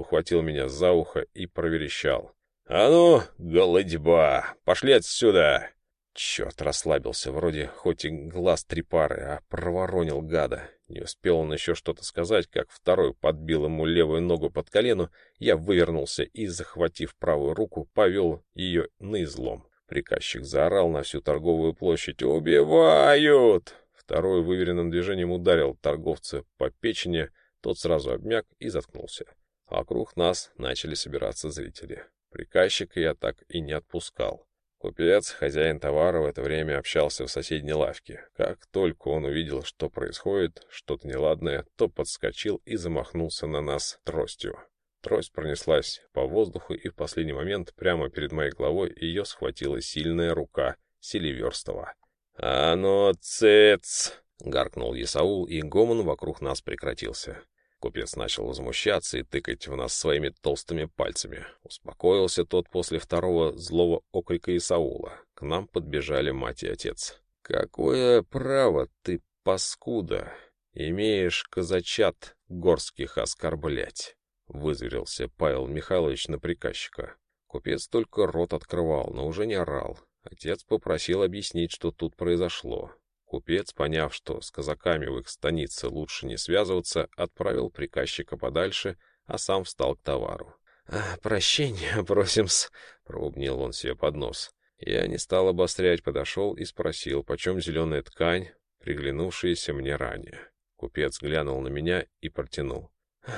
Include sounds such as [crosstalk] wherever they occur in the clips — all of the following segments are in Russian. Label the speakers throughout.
Speaker 1: ухватил меня за ухо и проверещал. «А ну, голодьба, пошли отсюда!» Черт, расслабился, вроде хоть и глаз три пары, а проворонил гада. Не успел он еще что-то сказать, как второй подбил ему левую ногу под колено, я вывернулся и, захватив правую руку, повел ее на излом. Приказчик заорал на всю торговую площадь «Убивают!». Второй выверенным движением ударил торговца по печени, тот сразу обмяк и заткнулся. Вокруг нас начали собираться зрители. Приказчика я так и не отпускал. Купец, хозяин товара, в это время общался в соседней лавке. Как только он увидел, что происходит, что-то неладное, то подскочил и замахнулся на нас тростью. Трость пронеслась по воздуху, и в последний момент прямо перед моей головой ее схватила сильная рука Селиверстова. «А ну, цец!» — гаркнул Исаул, и гомон вокруг нас прекратился. Купец начал возмущаться и тыкать в нас своими толстыми пальцами. Успокоился тот после второго злого окрика Исаула. К нам подбежали мать и отец. «Какое право ты, паскуда, имеешь казачат горских оскорблять?» — вызверился Павел Михайлович на приказчика. Купец только рот открывал, но уже не орал. Отец попросил объяснить, что тут произошло. Купец, поняв, что с казаками в их станице лучше не связываться, отправил приказчика подальше, а сам встал к товару. «А, «Прощения [laughs] просим-с», — пробубнил он себе под нос. Я не стал обострять, подошел и спросил, почем зеленая ткань, приглянувшаяся мне ранее. Купец глянул на меня и протянул.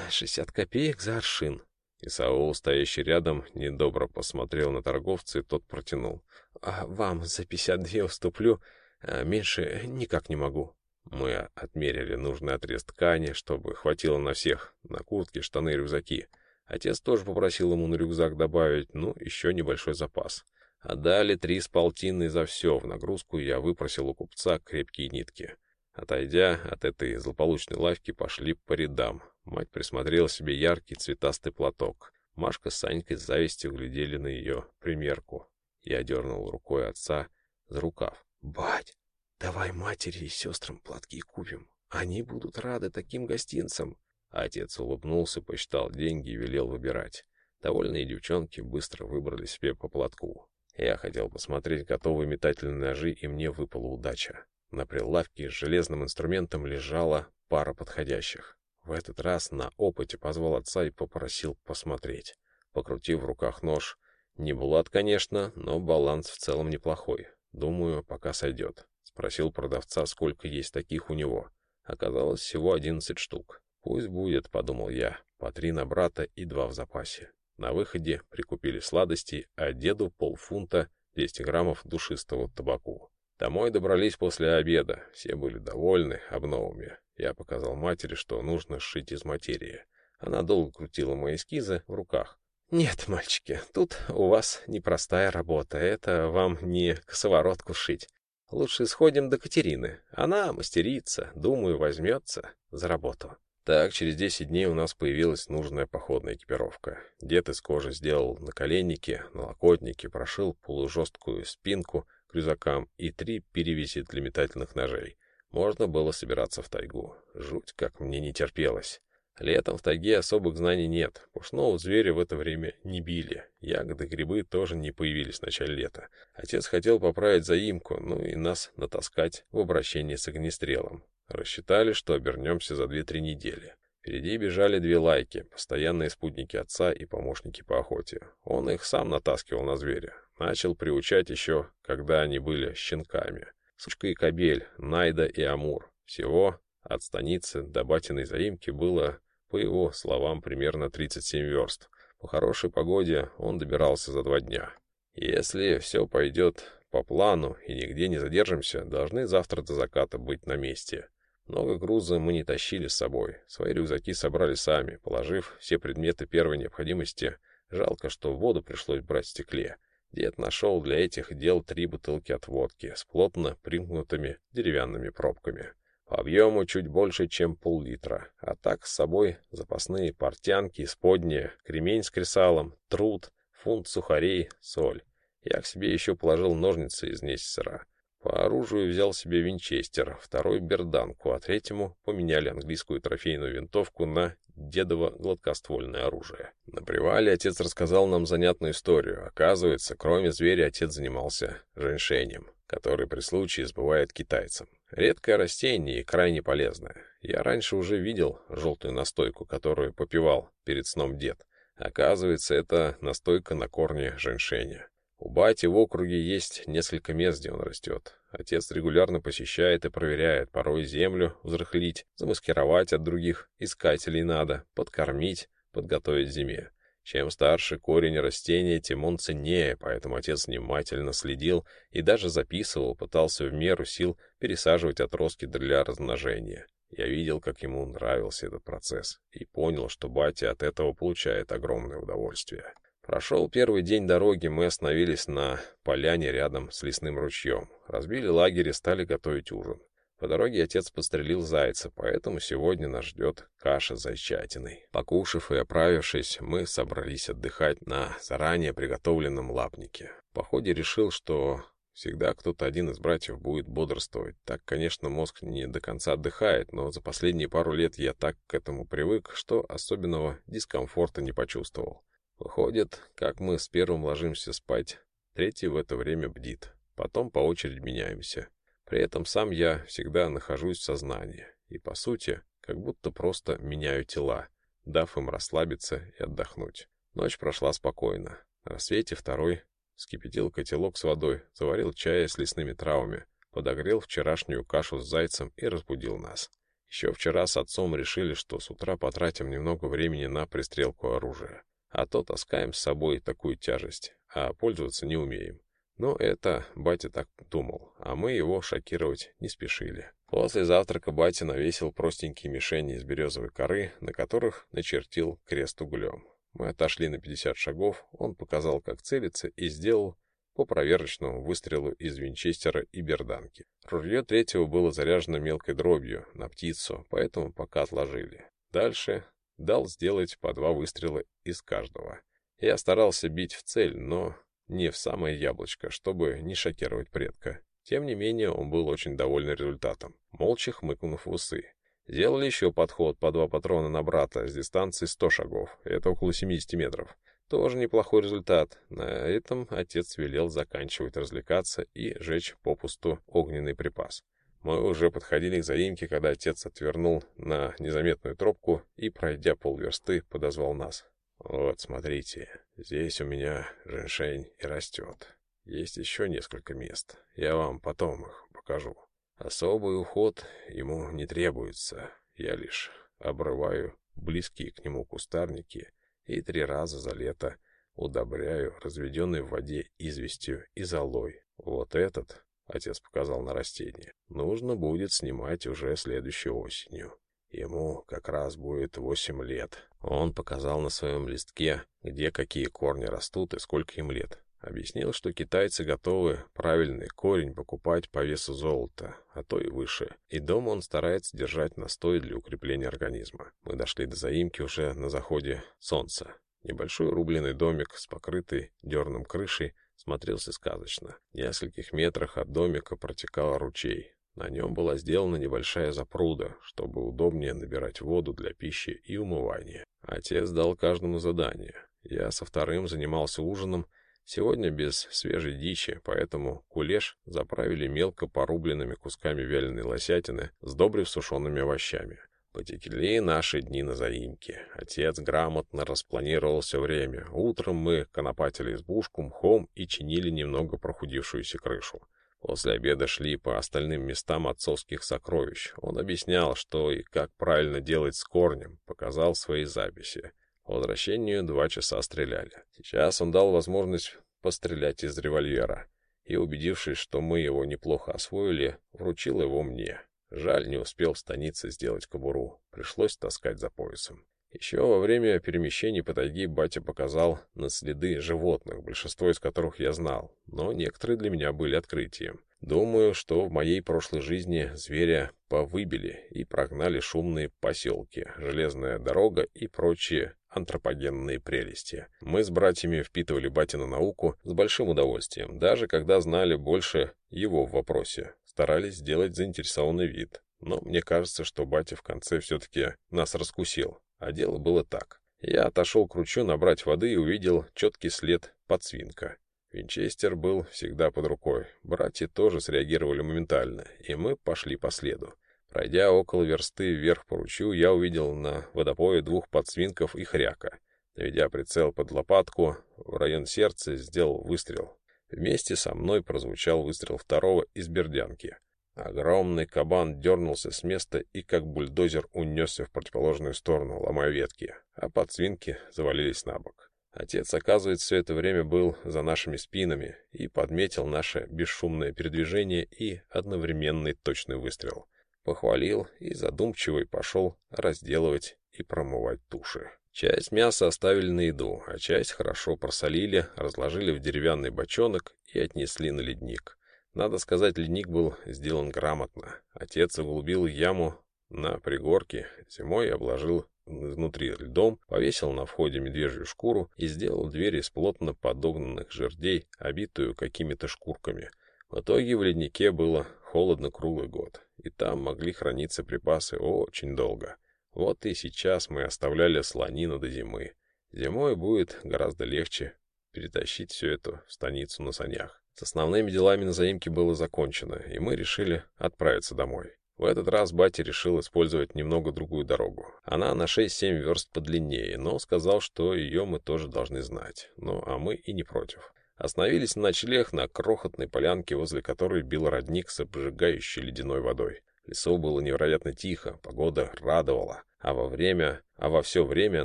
Speaker 1: «Шестьдесят копеек за аршин». Исаул, стоящий рядом, недобро посмотрел на торговца, и тот протянул. «А вам за пятьдесят две уступлю, а меньше никак не могу. Мы отмерили нужный отрез ткани, чтобы хватило на всех, на куртки, штаны рюкзаки. Отец тоже попросил ему на рюкзак добавить, ну, еще небольшой запас. Отдали три с полтинной за все, в нагрузку я выпросил у купца крепкие нитки. Отойдя от этой злополучной лавки, пошли по рядам. Мать присмотрела себе яркий цветастый платок. Машка с Санькой с завистью глядели на ее примерку. Я дернул рукой отца за рукав. «Бать, давай матери и сестрам платки купим. Они будут рады таким гостинцам». Отец улыбнулся, посчитал деньги и велел выбирать. Довольные девчонки быстро выбрали себе по платку. Я хотел посмотреть готовые метательные ножи, и мне выпала удача. На прилавке с железным инструментом лежала пара подходящих. В этот раз на опыте позвал отца и попросил посмотреть. Покрутив в руках нож, не булат, конечно, но баланс в целом неплохой. Думаю, пока сойдет. Спросил продавца, сколько есть таких у него. Оказалось, всего одиннадцать штук. Пусть будет, подумал я, по три на брата и два в запасе. На выходе прикупили сладости, а деду полфунта 200 граммов душистого табаку. Домой добрались после обеда. Все были довольны обновами. Я показал матери, что нужно сшить из материи. Она долго крутила мои эскизы в руках. «Нет, мальчики, тут у вас непростая работа. Это вам не косоворотку шить. Лучше сходим до Катерины. Она мастерица, думаю, возьмется за работу». Так, через 10 дней у нас появилась нужная походная экипировка. Дед из кожи сделал наколенники, налокотники, прошил полужесткую спинку к рюкзакам и три перевязи для метательных ножей. Можно было собираться в тайгу. Жуть, как мне не терпелось. Летом в тайге особых знаний нет. Пушного зверя в это время не били. Ягоды, грибы тоже не появились в начале лета. Отец хотел поправить заимку, ну и нас натаскать в обращении с огнестрелом. Рассчитали, что обернемся за 2-3 недели. Впереди бежали две лайки, постоянные спутники отца и помощники по охоте. Он их сам натаскивал на зверя. Начал приучать еще, когда они были щенками. Сучка и кобель, Найда и Амур. Всего от станицы до Батиной заимки было, по его словам, примерно 37 верст. По хорошей погоде он добирался за два дня. Если все пойдет по плану и нигде не задержимся, должны завтра до заката быть на месте. Много груза мы не тащили с собой. Свои рюкзаки собрали сами, положив все предметы первой необходимости. Жалко, что воду пришлось брать в стекле. Дед нашел для этих дел три бутылки от водки с плотно примкнутыми деревянными пробками. Объему чуть больше, чем пол-литра. А так с собой запасные портянки, исподние, кремень с кресалом, труд, фунт сухарей, соль. Я к себе еще положил ножницы из несера. По оружию взял себе винчестер, второй берданку, а третьему поменяли английскую трофейную винтовку на дедово гладкоствольное оружие. На привале отец рассказал нам занятную историю. Оказывается, кроме зверя отец занимался женьшенем, который при случае сбывает китайцам. Редкое растение и крайне полезное. Я раньше уже видел желтую настойку, которую попивал перед сном дед. Оказывается, это настойка на корне женьшеня. У бати в округе есть несколько мест, где он растет. Отец регулярно посещает и проверяет, порой землю взрыхлить, замаскировать от других искателей надо, подкормить, подготовить зиме. Чем старше корень растения, тем он ценнее, поэтому отец внимательно следил и даже записывал, пытался в меру сил пересаживать отростки для размножения. Я видел, как ему нравился этот процесс, и понял, что батя от этого получает огромное удовольствие. Прошел первый день дороги, мы остановились на поляне рядом с лесным ручьем. Разбили лагерь и стали готовить ужин. По дороге отец подстрелил зайца, поэтому сегодня нас ждет каша зайчатиной. Покушав и оправившись, мы собрались отдыхать на заранее приготовленном лапнике. Походе решил, что всегда кто-то один из братьев будет бодрствовать. Так, конечно, мозг не до конца отдыхает, но за последние пару лет я так к этому привык, что особенного дискомфорта не почувствовал. Выходит, как мы с первым ложимся спать, третий в это время бдит. Потом по очереди меняемся. При этом сам я всегда нахожусь в сознании. И, по сути, как будто просто меняю тела, дав им расслабиться и отдохнуть. Ночь прошла спокойно. На рассвете второй вскипятил котелок с водой, заварил чая с лесными травами, подогрел вчерашнюю кашу с зайцем и разбудил нас. Еще вчера с отцом решили, что с утра потратим немного времени на пристрелку оружия а то таскаем с собой такую тяжесть, а пользоваться не умеем. Но это батя так думал, а мы его шокировать не спешили. После завтрака батя навесил простенькие мишени из березовой коры, на которых начертил крест углем. Мы отошли на 50 шагов, он показал, как целиться, и сделал по проверочному выстрелу из винчестера и берданки. Ружье третьего было заряжено мелкой дробью на птицу, поэтому пока отложили. Дальше дал сделать по два выстрела из каждого. Я старался бить в цель, но не в самое яблочко, чтобы не шокировать предка. Тем не менее, он был очень доволен результатом, молча хмыкнув в усы. Сделали еще подход по два патрона на брата с дистанции 100 шагов, это около 70 метров. Тоже неплохой результат. На этом отец велел заканчивать развлекаться и жечь попусту огненный припас. Мы уже подходили к заимке, когда отец отвернул на незаметную тропку и, пройдя полверсты, подозвал нас. «Вот, смотрите, здесь у меня женьшень и растет. Есть еще несколько мест. Я вам потом их покажу. Особый уход ему не требуется. Я лишь обрываю близкие к нему кустарники и три раза за лето удобряю разведенной в воде известью и золой. Вот этот Отец показал на растение. Нужно будет снимать уже следующей осенью. Ему как раз будет восемь лет. Он показал на своем листке, где какие корни растут и сколько им лет. Объяснил, что китайцы готовы правильный корень покупать по весу золота, а то и выше. И дома он старается держать настой для укрепления организма. Мы дошли до заимки уже на заходе солнца. Небольшой рубленый домик с покрытой дерном крышей смотрелся сказочно. В нескольких метрах от домика протекал ручей. На нем была сделана небольшая запруда, чтобы удобнее набирать воду для пищи и умывания. Отец дал каждому задание. Я со вторым занимался ужином, сегодня без свежей дичи, поэтому кулеш заправили мелко порубленными кусками вяленой лосятины, сдобрив сушеными овощами. Потекли наши дни на заимке. Отец грамотно распланировал все время. Утром мы конопатили избушку мхом и чинили немного прохудившуюся крышу. После обеда шли по остальным местам отцовских сокровищ. Он объяснял, что и как правильно делать с корнем, показал свои записи. По возвращению два часа стреляли. Сейчас он дал возможность пострелять из револьвера. И, убедившись, что мы его неплохо освоили, вручил его мне. Жаль, не успел в станице сделать кобуру. Пришлось таскать за поясом. Еще во время перемещений по тайге батя показал на следы животных, большинство из которых я знал, но некоторые для меня были открытием. Думаю, что в моей прошлой жизни зверя повыбили и прогнали шумные поселки, железная дорога и прочие антропогенные прелести. Мы с братьями впитывали батину науку с большим удовольствием, даже когда знали больше его в вопросе. Старались сделать заинтересованный вид. Но мне кажется, что батя в конце все-таки нас раскусил. А дело было так. Я отошел к ручью набрать воды и увидел четкий след подсвинка. Винчестер был всегда под рукой. Братья тоже среагировали моментально, и мы пошли по следу. Пройдя около версты вверх по ручью, я увидел на водопое двух подсвинков и хряка. Наведя прицел под лопатку, в район сердца сделал выстрел. Вместе со мной прозвучал выстрел второго из бердянки. Огромный кабан дернулся с места и, как бульдозер, унесся в противоположную сторону, ломая ветки, а подсвинки завалились на бок. Отец, оказывается, все это время был за нашими спинами и подметил наше бесшумное передвижение и одновременный точный выстрел. Похвалил и задумчивый пошел разделывать и промывать туши. Часть мяса оставили на еду, а часть хорошо просолили, разложили в деревянный бочонок и отнесли на ледник. Надо сказать, ледник был сделан грамотно. Отец углубил яму на пригорке, зимой обложил изнутри льдом, повесил на входе медвежью шкуру и сделал дверь из плотно подогнанных жердей, обитую какими-то шкурками. В итоге в леднике было холодно круглый год, и там могли храниться припасы очень долго. Вот и сейчас мы оставляли слонину до зимы. Зимой будет гораздо легче перетащить все это в станицу на санях. С основными делами на заимке было закончено, и мы решили отправиться домой. В этот раз батя решил использовать немного другую дорогу. Она на 6-7 верст подлиннее, но сказал, что ее мы тоже должны знать. Ну, а мы и не против. Остановились на ночлег на крохотной полянке, возле которой бил родник с обжигающей ледяной водой. Лесу было невероятно тихо, погода радовала, а во время, а во все время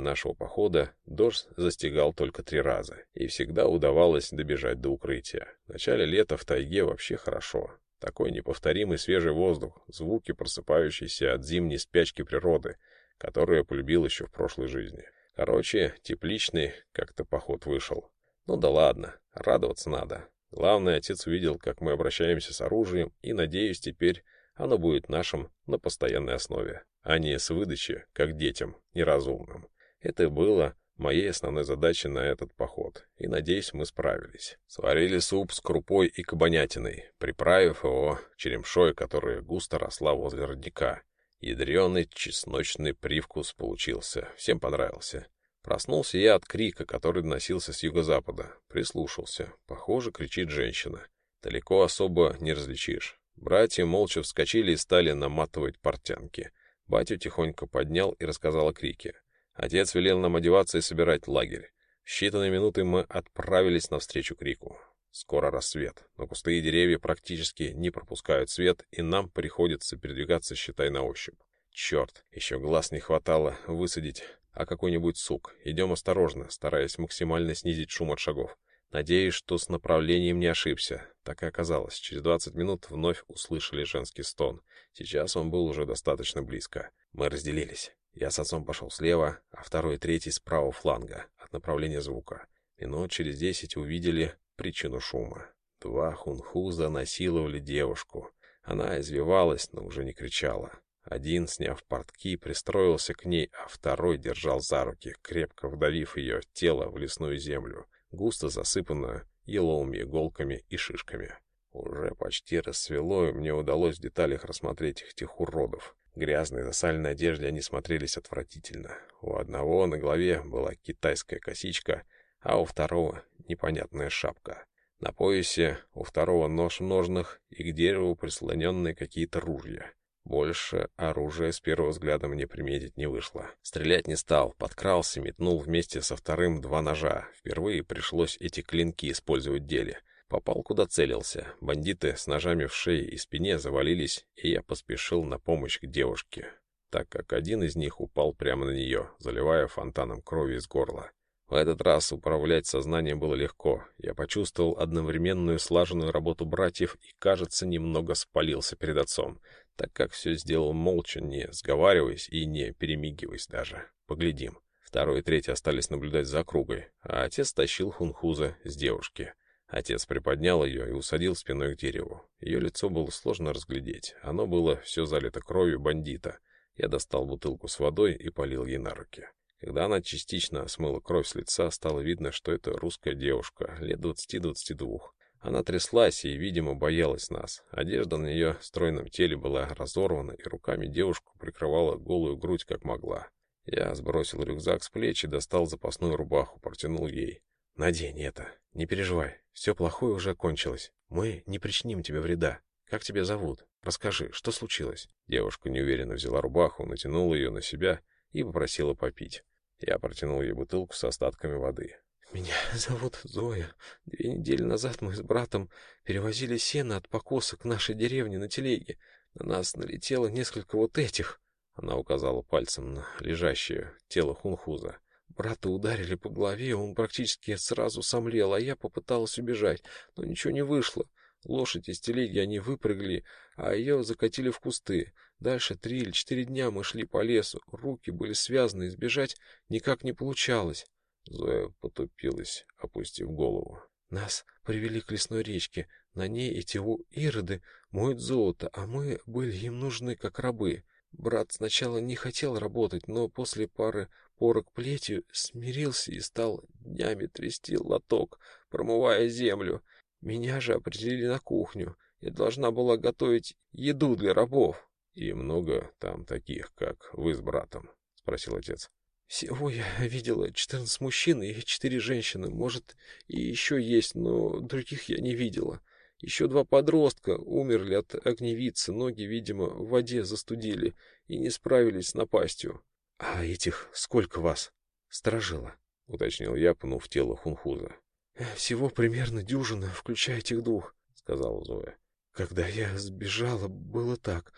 Speaker 1: нашего похода дождь застигал только три раза, и всегда удавалось добежать до укрытия. В начале лета в тайге вообще хорошо. Такой неповторимый свежий воздух, звуки, просыпающиеся от зимней спячки природы, которую я полюбил еще в прошлой жизни. Короче, тепличный как-то поход вышел. Ну да ладно, радоваться надо. Главное, отец увидел, как мы обращаемся с оружием, и, надеюсь, теперь оно будет нашим на постоянной основе, а не с выдачи, как детям, неразумным. Это было моей основной задачей на этот поход, и, надеюсь, мы справились. Сварили суп с крупой и кабанятиной, приправив его черемшой, которая густо росла возле родника. Ядреный чесночный привкус получился, всем понравился. Проснулся я от крика, который доносился с юго-запада. Прислушался. Похоже, кричит женщина. Далеко особо не различишь. Братья молча вскочили и стали наматывать портянки. Батю тихонько поднял и рассказал о крике. Отец велел нам одеваться и собирать лагерь. В считанные минуты мы отправились навстречу крику. Скоро рассвет, но кусты и деревья практически не пропускают свет, и нам приходится передвигаться, считай, на ощупь. Черт, еще глаз не хватало высадить, а какой-нибудь сук. Идем осторожно, стараясь максимально снизить шум от шагов. Надеюсь, что с направлением не ошибся. Так и оказалось. Через 20 минут вновь услышали женский стон. Сейчас он был уже достаточно близко. Мы разделились. Я с отцом пошел слева, а второй и третий с правого фланга, от направления звука. Минут через десять увидели причину шума. Два хунхуза насиловали девушку. Она извивалась, но уже не кричала. Один, сняв портки, пристроился к ней, а второй держал за руки, крепко вдавив ее тело в лесную землю густо засыпанную еловыми иголками и шишками. Уже почти рассвело, и мне удалось в деталях рассмотреть их тех уродов. Грязные засаленной одежде они смотрелись отвратительно. У одного на голове была китайская косичка, а у второго непонятная шапка. На поясе у второго нож в ножнах и к дереву прислоненные какие-то ружья. Больше оружия с первого взгляда мне приметить не вышло. Стрелять не стал, подкрался, метнул вместе со вторым два ножа. Впервые пришлось эти клинки использовать в деле. Попал куда целился. Бандиты с ножами в шее и спине завалились, и я поспешил на помощь к девушке, так как один из них упал прямо на нее, заливая фонтаном крови из горла. В этот раз управлять сознанием было легко. Я почувствовал одновременную слаженную работу братьев и, кажется, немного спалился перед отцом так как все сделал молча, не сговариваясь и не перемигиваясь даже. Поглядим. Второй и третий остались наблюдать за округой, а отец тащил хунхуза с девушки. Отец приподнял ее и усадил спиной к дереву. Ее лицо было сложно разглядеть. Оно было все залито кровью бандита. Я достал бутылку с водой и полил ей на руки. Когда она частично смыла кровь с лица, стало видно, что это русская девушка, лет двадцати-двадцати двух. Она тряслась и, видимо, боялась нас. Одежда на ее стройном теле была разорвана, и руками девушку прикрывала голую грудь, как могла. Я сбросил рюкзак с плеч и достал запасную рубаху, протянул ей. «Надень это. Не переживай. Все плохое уже кончилось. Мы не причиним тебе вреда. Как тебя зовут? Расскажи, что случилось?» Девушка неуверенно взяла рубаху, натянула ее на себя и попросила попить. Я протянул ей бутылку с остатками воды. «Меня [laughs] зовут Зоя. Две недели назад мы с братом перевозили сено от покоса к нашей деревне на телеге. На нас налетело несколько вот этих...» Она указала пальцем на лежащее тело хунхуза. Брата ударили по голове, он практически сразу сомлел, а я попыталась убежать, но ничего не вышло. Лошадь из телеги они выпрыгли, а ее закатили в кусты. Дальше три или четыре дня мы шли по лесу, руки были связаны, избежать никак не получалось. Зоя потупилась, опустив голову. Нас привели к лесной речке. На ней эти ироды моют золото, а мы были им нужны как рабы. Брат сначала не хотел работать, но после пары порок плетью смирился и стал днями трясти лоток, промывая землю. Меня же определили на кухню. Я должна была готовить еду для рабов. — И много там таких, как вы с братом? — спросил отец. — Всего я видела четырнадцать мужчин и четыре женщины. Может, и еще есть, но других я не видела. Еще два подростка умерли от огневицы, ноги, видимо, в воде застудили и не справились с напастью. — А этих сколько вас? — Сторожило, — уточнил я, пнув тело хунхуза. — Всего примерно дюжина, включая этих двух, — сказала Зоя. Когда я сбежала, было так.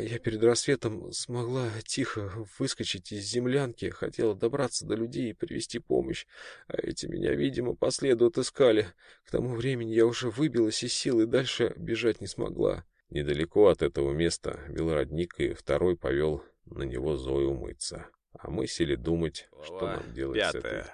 Speaker 1: Я перед рассветом смогла тихо выскочить из землянки, хотела добраться до людей и привести помощь. А эти меня, видимо, по следу отыскали. К тому времени я уже выбилась из сил и дальше бежать не смогла. Недалеко от этого места бил родник, и второй повел на него Зою умыться. А мы сели думать, что нам делать пятая.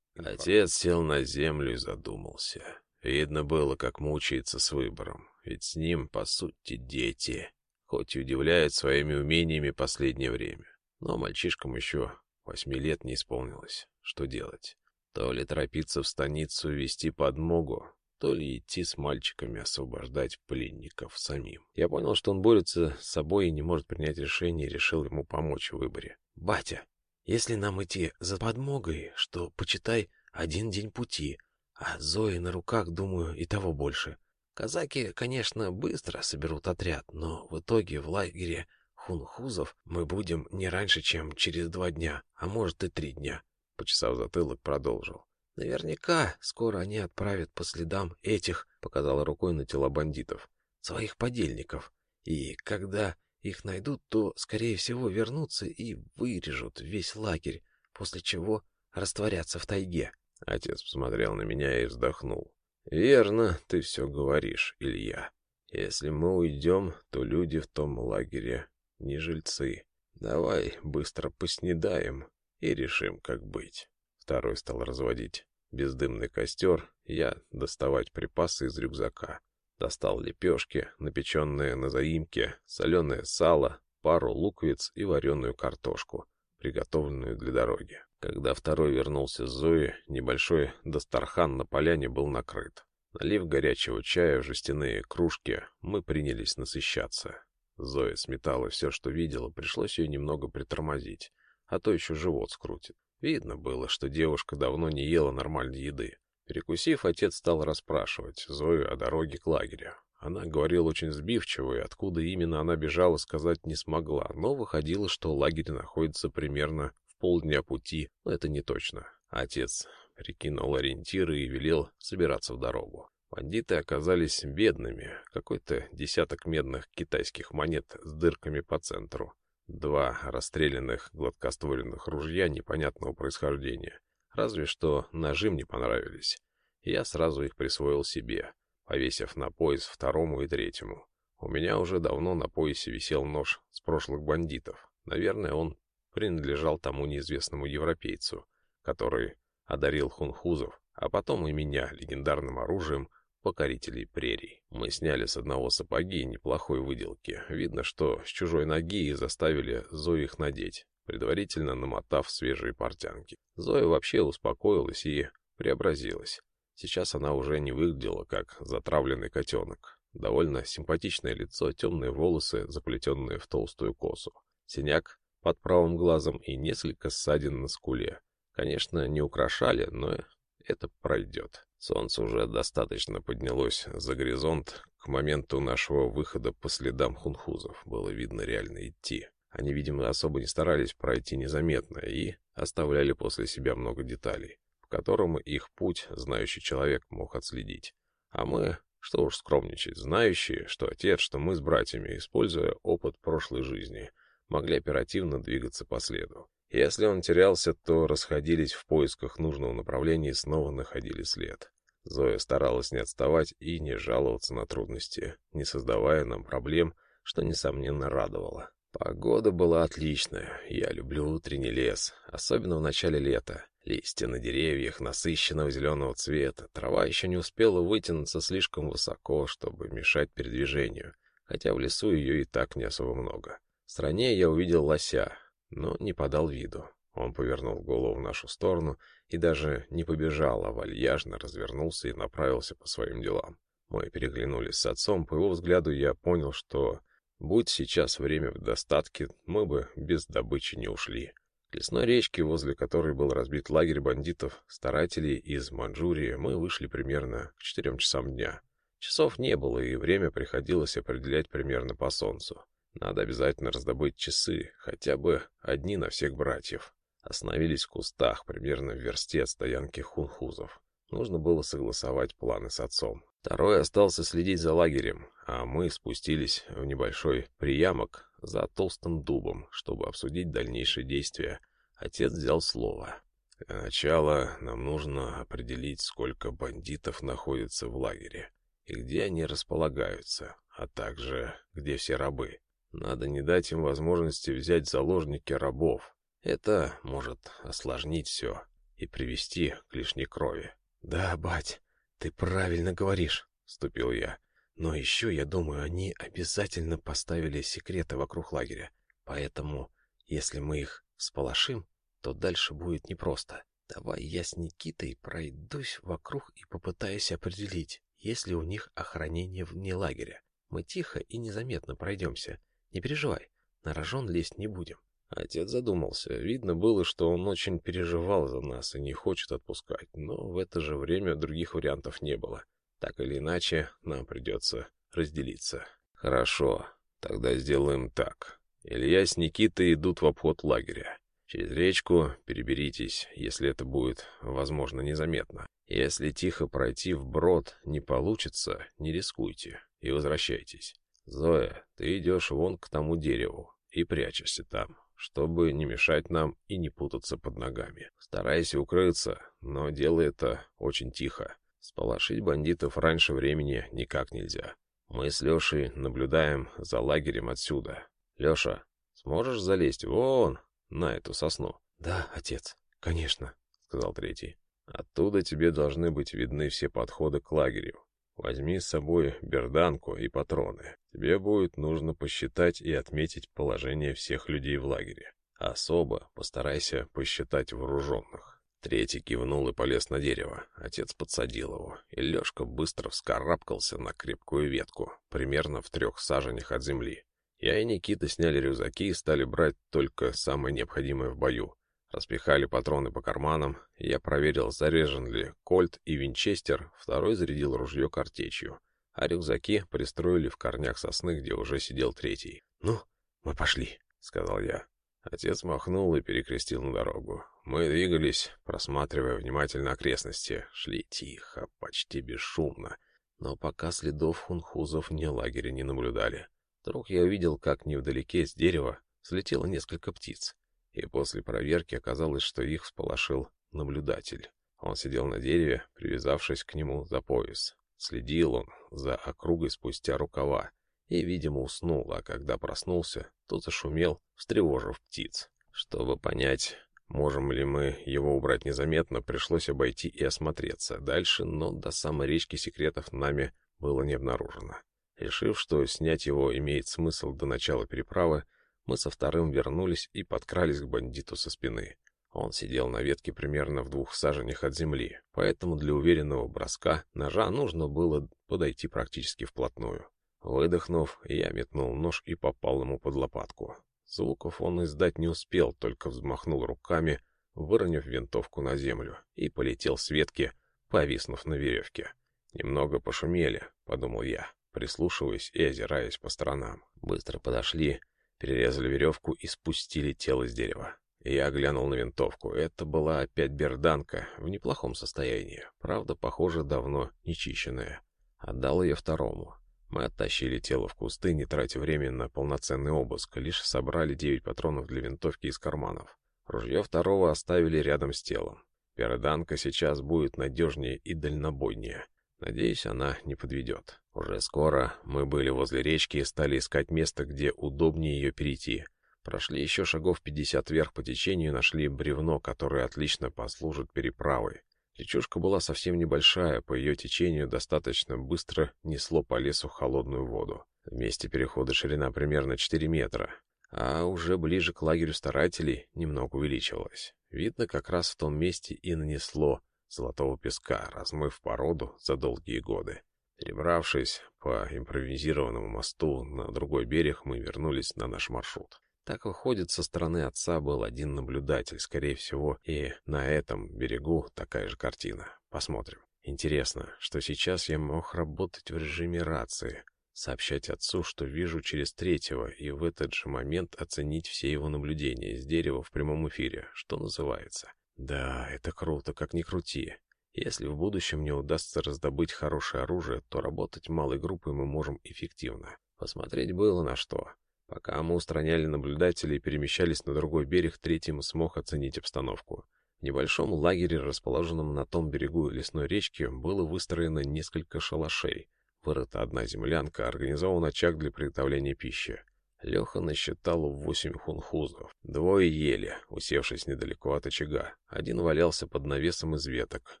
Speaker 1: с этой. Отец сел на землю и задумался. Видно было, как мучается с выбором, ведь с ним, по сути, дети, хоть и удивляют своими умениями последнее время. Но мальчишкам еще восьми лет не исполнилось. Что делать? То ли торопиться в станицу вести подмогу, то ли идти с мальчиками освобождать пленников самим. Я понял, что он борется с собой и не может принять решение, и решил ему помочь в выборе. «Батя, если нам идти за подмогой, что, почитай, один день пути, а Зои на руках, думаю, и того больше. Казаки, конечно, быстро соберут отряд, но в итоге в лагере хунхузов мы будем не раньше, чем через два дня, а может и три дня. Почесав затылок, продолжил. Наверняка скоро они отправят по следам этих, показала рукой на тела бандитов, своих подельников. И когда их найдут, то, скорее всего, вернутся и вырежут весь лагерь, после чего растворятся в тайге. Отец посмотрел на меня и вздохнул. «Верно, ты все говоришь, Илья. Если мы уйдем, то люди в том лагере не жильцы. Давай быстро поснедаем и решим, как быть». Второй стал разводить бездымный костер, я доставать припасы из рюкзака. Достал лепешки, напеченные на заимке, соленое сало, пару луковиц и вареную картошку, приготовленную для дороги. Когда второй вернулся с Зои, небольшой Дастархан на поляне был накрыт. Налив горячего чая в жестяные кружки, мы принялись насыщаться. Зоя сметала все, что видела, пришлось ее немного притормозить, а то еще живот скрутит. Видно было, что девушка давно не ела нормальной еды. Перекусив, отец стал расспрашивать Зою о дороге к лагерю. Она говорила очень сбивчиво, и откуда именно она бежала, сказать не смогла, но выходило, что лагерь находится примерно полдня пути, но это не точно. Отец прикинул ориентиры и велел собираться в дорогу. Бандиты оказались бедными, какой-то десяток медных китайских монет с дырками по центру, два расстрелянных гладкостволенных ружья непонятного происхождения. Разве что ножи мне понравились. Я сразу их присвоил себе, повесив на пояс второму и третьему. У меня уже давно на поясе висел нож с прошлых бандитов. Наверное, он принадлежал тому неизвестному европейцу, который одарил хунхузов, а потом и меня легендарным оружием покорителей прерий. Мы сняли с одного сапоги неплохой выделки. Видно, что с чужой ноги и заставили Зою их надеть, предварительно намотав свежие портянки. Зоя вообще успокоилась и преобразилась. Сейчас она уже не выглядела как затравленный котенок. Довольно симпатичное лицо, темные волосы, заплетенные в толстую косу. Синяк под правым глазом и несколько ссадин на скуле. Конечно, не украшали, но это пройдет. Солнце уже достаточно поднялось за горизонт. К моменту нашего выхода по следам хунхузов было видно реально идти. Они, видимо, особо не старались пройти незаметно и оставляли после себя много деталей, в котором их путь знающий человек мог отследить. А мы, что уж скромничать, знающие, что отец, что мы с братьями, используя опыт прошлой жизни, могли оперативно двигаться по следу. Если он терялся, то расходились в поисках нужного направления и снова находили след. Зоя старалась не отставать и не жаловаться на трудности, не создавая нам проблем, что, несомненно, радовало. Погода была отличная. Я люблю утренний лес, особенно в начале лета. Листья на деревьях насыщенного зеленого цвета. Трава еще не успела вытянуться слишком высоко, чтобы мешать передвижению, хотя в лесу ее и так не особо много. В стране я увидел лося, но не подал виду. Он повернул голову в нашу сторону и даже не побежал, а вальяжно развернулся и направился по своим делам. Мы переглянулись с отцом, по его взгляду я понял, что Будь сейчас время в достатке, мы бы без добычи не ушли. К лесной речке, возле которой был разбит лагерь бандитов, старателей из Манчжурии, мы вышли примерно к четырем часам дня. Часов не было, и время приходилось определять примерно по солнцу. Надо обязательно раздобыть часы, хотя бы одни на всех братьев. Остановились в кустах, примерно в версте от стоянки хунхузов. Нужно было согласовать планы с отцом. Второй остался следить за лагерем, а мы спустились в небольшой приямок за толстым дубом, чтобы обсудить дальнейшие действия. Отец взял слово. Для начала нам нужно определить, сколько бандитов находится в лагере и где они располагаются, а также где все рабы. Надо не дать им возможности взять заложники рабов. Это может осложнить все и привести к лишней крови. «Да, бать, ты правильно говоришь», — вступил я. «Но еще, я думаю, они обязательно поставили секреты вокруг лагеря. Поэтому, если мы их сполошим, то дальше будет непросто. Давай я с Никитой пройдусь вокруг и попытаюсь определить, есть ли у них охранение вне лагеря. Мы тихо и незаметно пройдемся. Не переживай, на рожон лезть не будем. Отец задумался. Видно было, что он очень переживал за нас и не хочет отпускать, но в это же время других вариантов не было. Так или иначе, нам придется разделиться. Хорошо, тогда сделаем так. Илья с Никитой идут в обход лагеря. Через речку переберитесь, если это будет, возможно, незаметно. Если тихо пройти вброд не получится, не рискуйте и возвращайтесь. Зоя, ты идешь вон к тому дереву и прячешься там чтобы не мешать нам и не путаться под ногами. Старайся укрыться, но делай это очень тихо. Сполошить бандитов раньше времени никак нельзя. Мы с Лешей наблюдаем за лагерем отсюда. Леша, сможешь залезть вон на эту сосну? — Да, отец, конечно, — сказал третий. Оттуда тебе должны быть видны все подходы к лагерю. Возьми с собой берданку и патроны. Тебе будет нужно посчитать и отметить положение всех людей в лагере. Особо постарайся посчитать вооруженных. Третий кивнул и полез на дерево. Отец подсадил его, и Лешка быстро вскарабкался на крепкую ветку, примерно в трех саженях от земли. Я и Никита сняли рюкзаки и стали брать только самое необходимое в бою. Распихали патроны по карманам, я проверил, заряжен ли кольт и винчестер, второй зарядил ружье картечью, а рюкзаки пристроили в корнях сосны, где уже сидел третий. «Ну, мы пошли», — сказал я. Отец махнул и перекрестил на дорогу. Мы двигались, просматривая внимательно окрестности, шли тихо, почти бесшумно, но пока следов хунхузов вне лагеря не наблюдали. Вдруг я увидел, как невдалеке с дерева слетело несколько птиц и после проверки оказалось, что их всполошил наблюдатель. Он сидел на дереве, привязавшись к нему за пояс. Следил он за округой спустя рукава и, видимо, уснул, а когда проснулся, то зашумел, встревожив птиц. Чтобы понять, можем ли мы его убрать незаметно, пришлось обойти и осмотреться дальше, но до самой речки секретов нами было не обнаружено. Решив, что снять его имеет смысл до начала переправы, мы со вторым вернулись и подкрались к бандиту со спины. Он сидел на ветке примерно в двух саженях от земли, поэтому для уверенного броска ножа нужно было подойти практически вплотную. Выдохнув, я метнул нож и попал ему под лопатку. Звуков он издать не успел, только взмахнул руками, выронив винтовку на землю, и полетел с ветки, повиснув на веревке. «Немного пошумели», — подумал я, прислушиваясь и озираясь по сторонам. Быстро подошли, перерезали веревку и спустили тело с дерева. Я глянул на винтовку. Это была опять берданка, в неплохом состоянии. Правда, похоже, давно нечищенная. Отдал ее второму. Мы оттащили тело в кусты, не тратя время на полноценный обыск, лишь собрали девять патронов для винтовки из карманов. Ружье второго оставили рядом с телом. Переданка сейчас будет надежнее и дальнобойнее. Надеюсь, она не подведет. Уже скоро мы были возле речки и стали искать место, где удобнее ее перейти. Прошли еще шагов пятьдесят вверх по течению и нашли бревно, которое отлично послужит переправой. Речушка была совсем небольшая, по ее течению достаточно быстро несло по лесу холодную воду. В месте перехода ширина примерно 4 метра, а уже ближе к лагерю старателей немного увеличивалась. Видно, как раз в том месте и нанесло золотого песка, размыв породу за долгие годы. Перебравшись по импровизированному мосту на другой берег, мы вернулись на наш маршрут. Так выходит, со стороны отца был один наблюдатель, скорее всего, и на этом берегу такая же картина. Посмотрим. Интересно, что сейчас я мог работать в режиме рации, сообщать отцу, что вижу через третьего, и в этот же момент оценить все его наблюдения с дерева в прямом эфире, что называется. Да, это круто, как ни крути. Если в будущем мне удастся раздобыть хорошее оружие, то работать малой группой мы можем эффективно. Посмотреть было на что. Пока мы устраняли наблюдателей и перемещались на другой берег, третьим смог оценить обстановку. В небольшом лагере, расположенном на том берегу лесной речки, было выстроено несколько шалашей. Вырыта одна землянка, организован очаг для приготовления пищи. Леха насчитал восемь хунхузов. Двое ели, усевшись недалеко от очага. Один валялся под навесом из веток,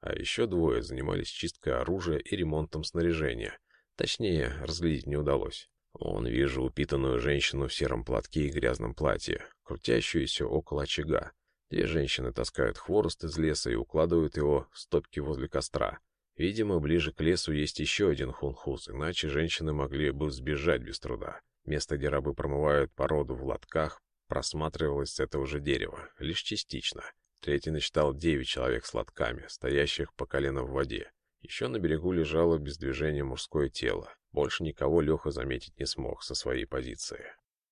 Speaker 1: а еще двое занимались чисткой оружия и ремонтом снаряжения. Точнее, разглядеть не удалось. Он вижу упитанную женщину в сером платке и грязном платье, крутящуюся около очага. Две женщины таскают хворост из леса и укладывают его в стопки возле костра. Видимо, ближе к лесу есть еще один хунхуз, иначе женщины могли бы сбежать без труда. Место, где рабы промывают породу в лотках, просматривалось с этого же дерева, лишь частично. Третий насчитал девять человек с лотками, стоящих по колено в воде. Еще на берегу лежало без движения мужское тело. Больше никого Леха заметить не смог со своей позиции.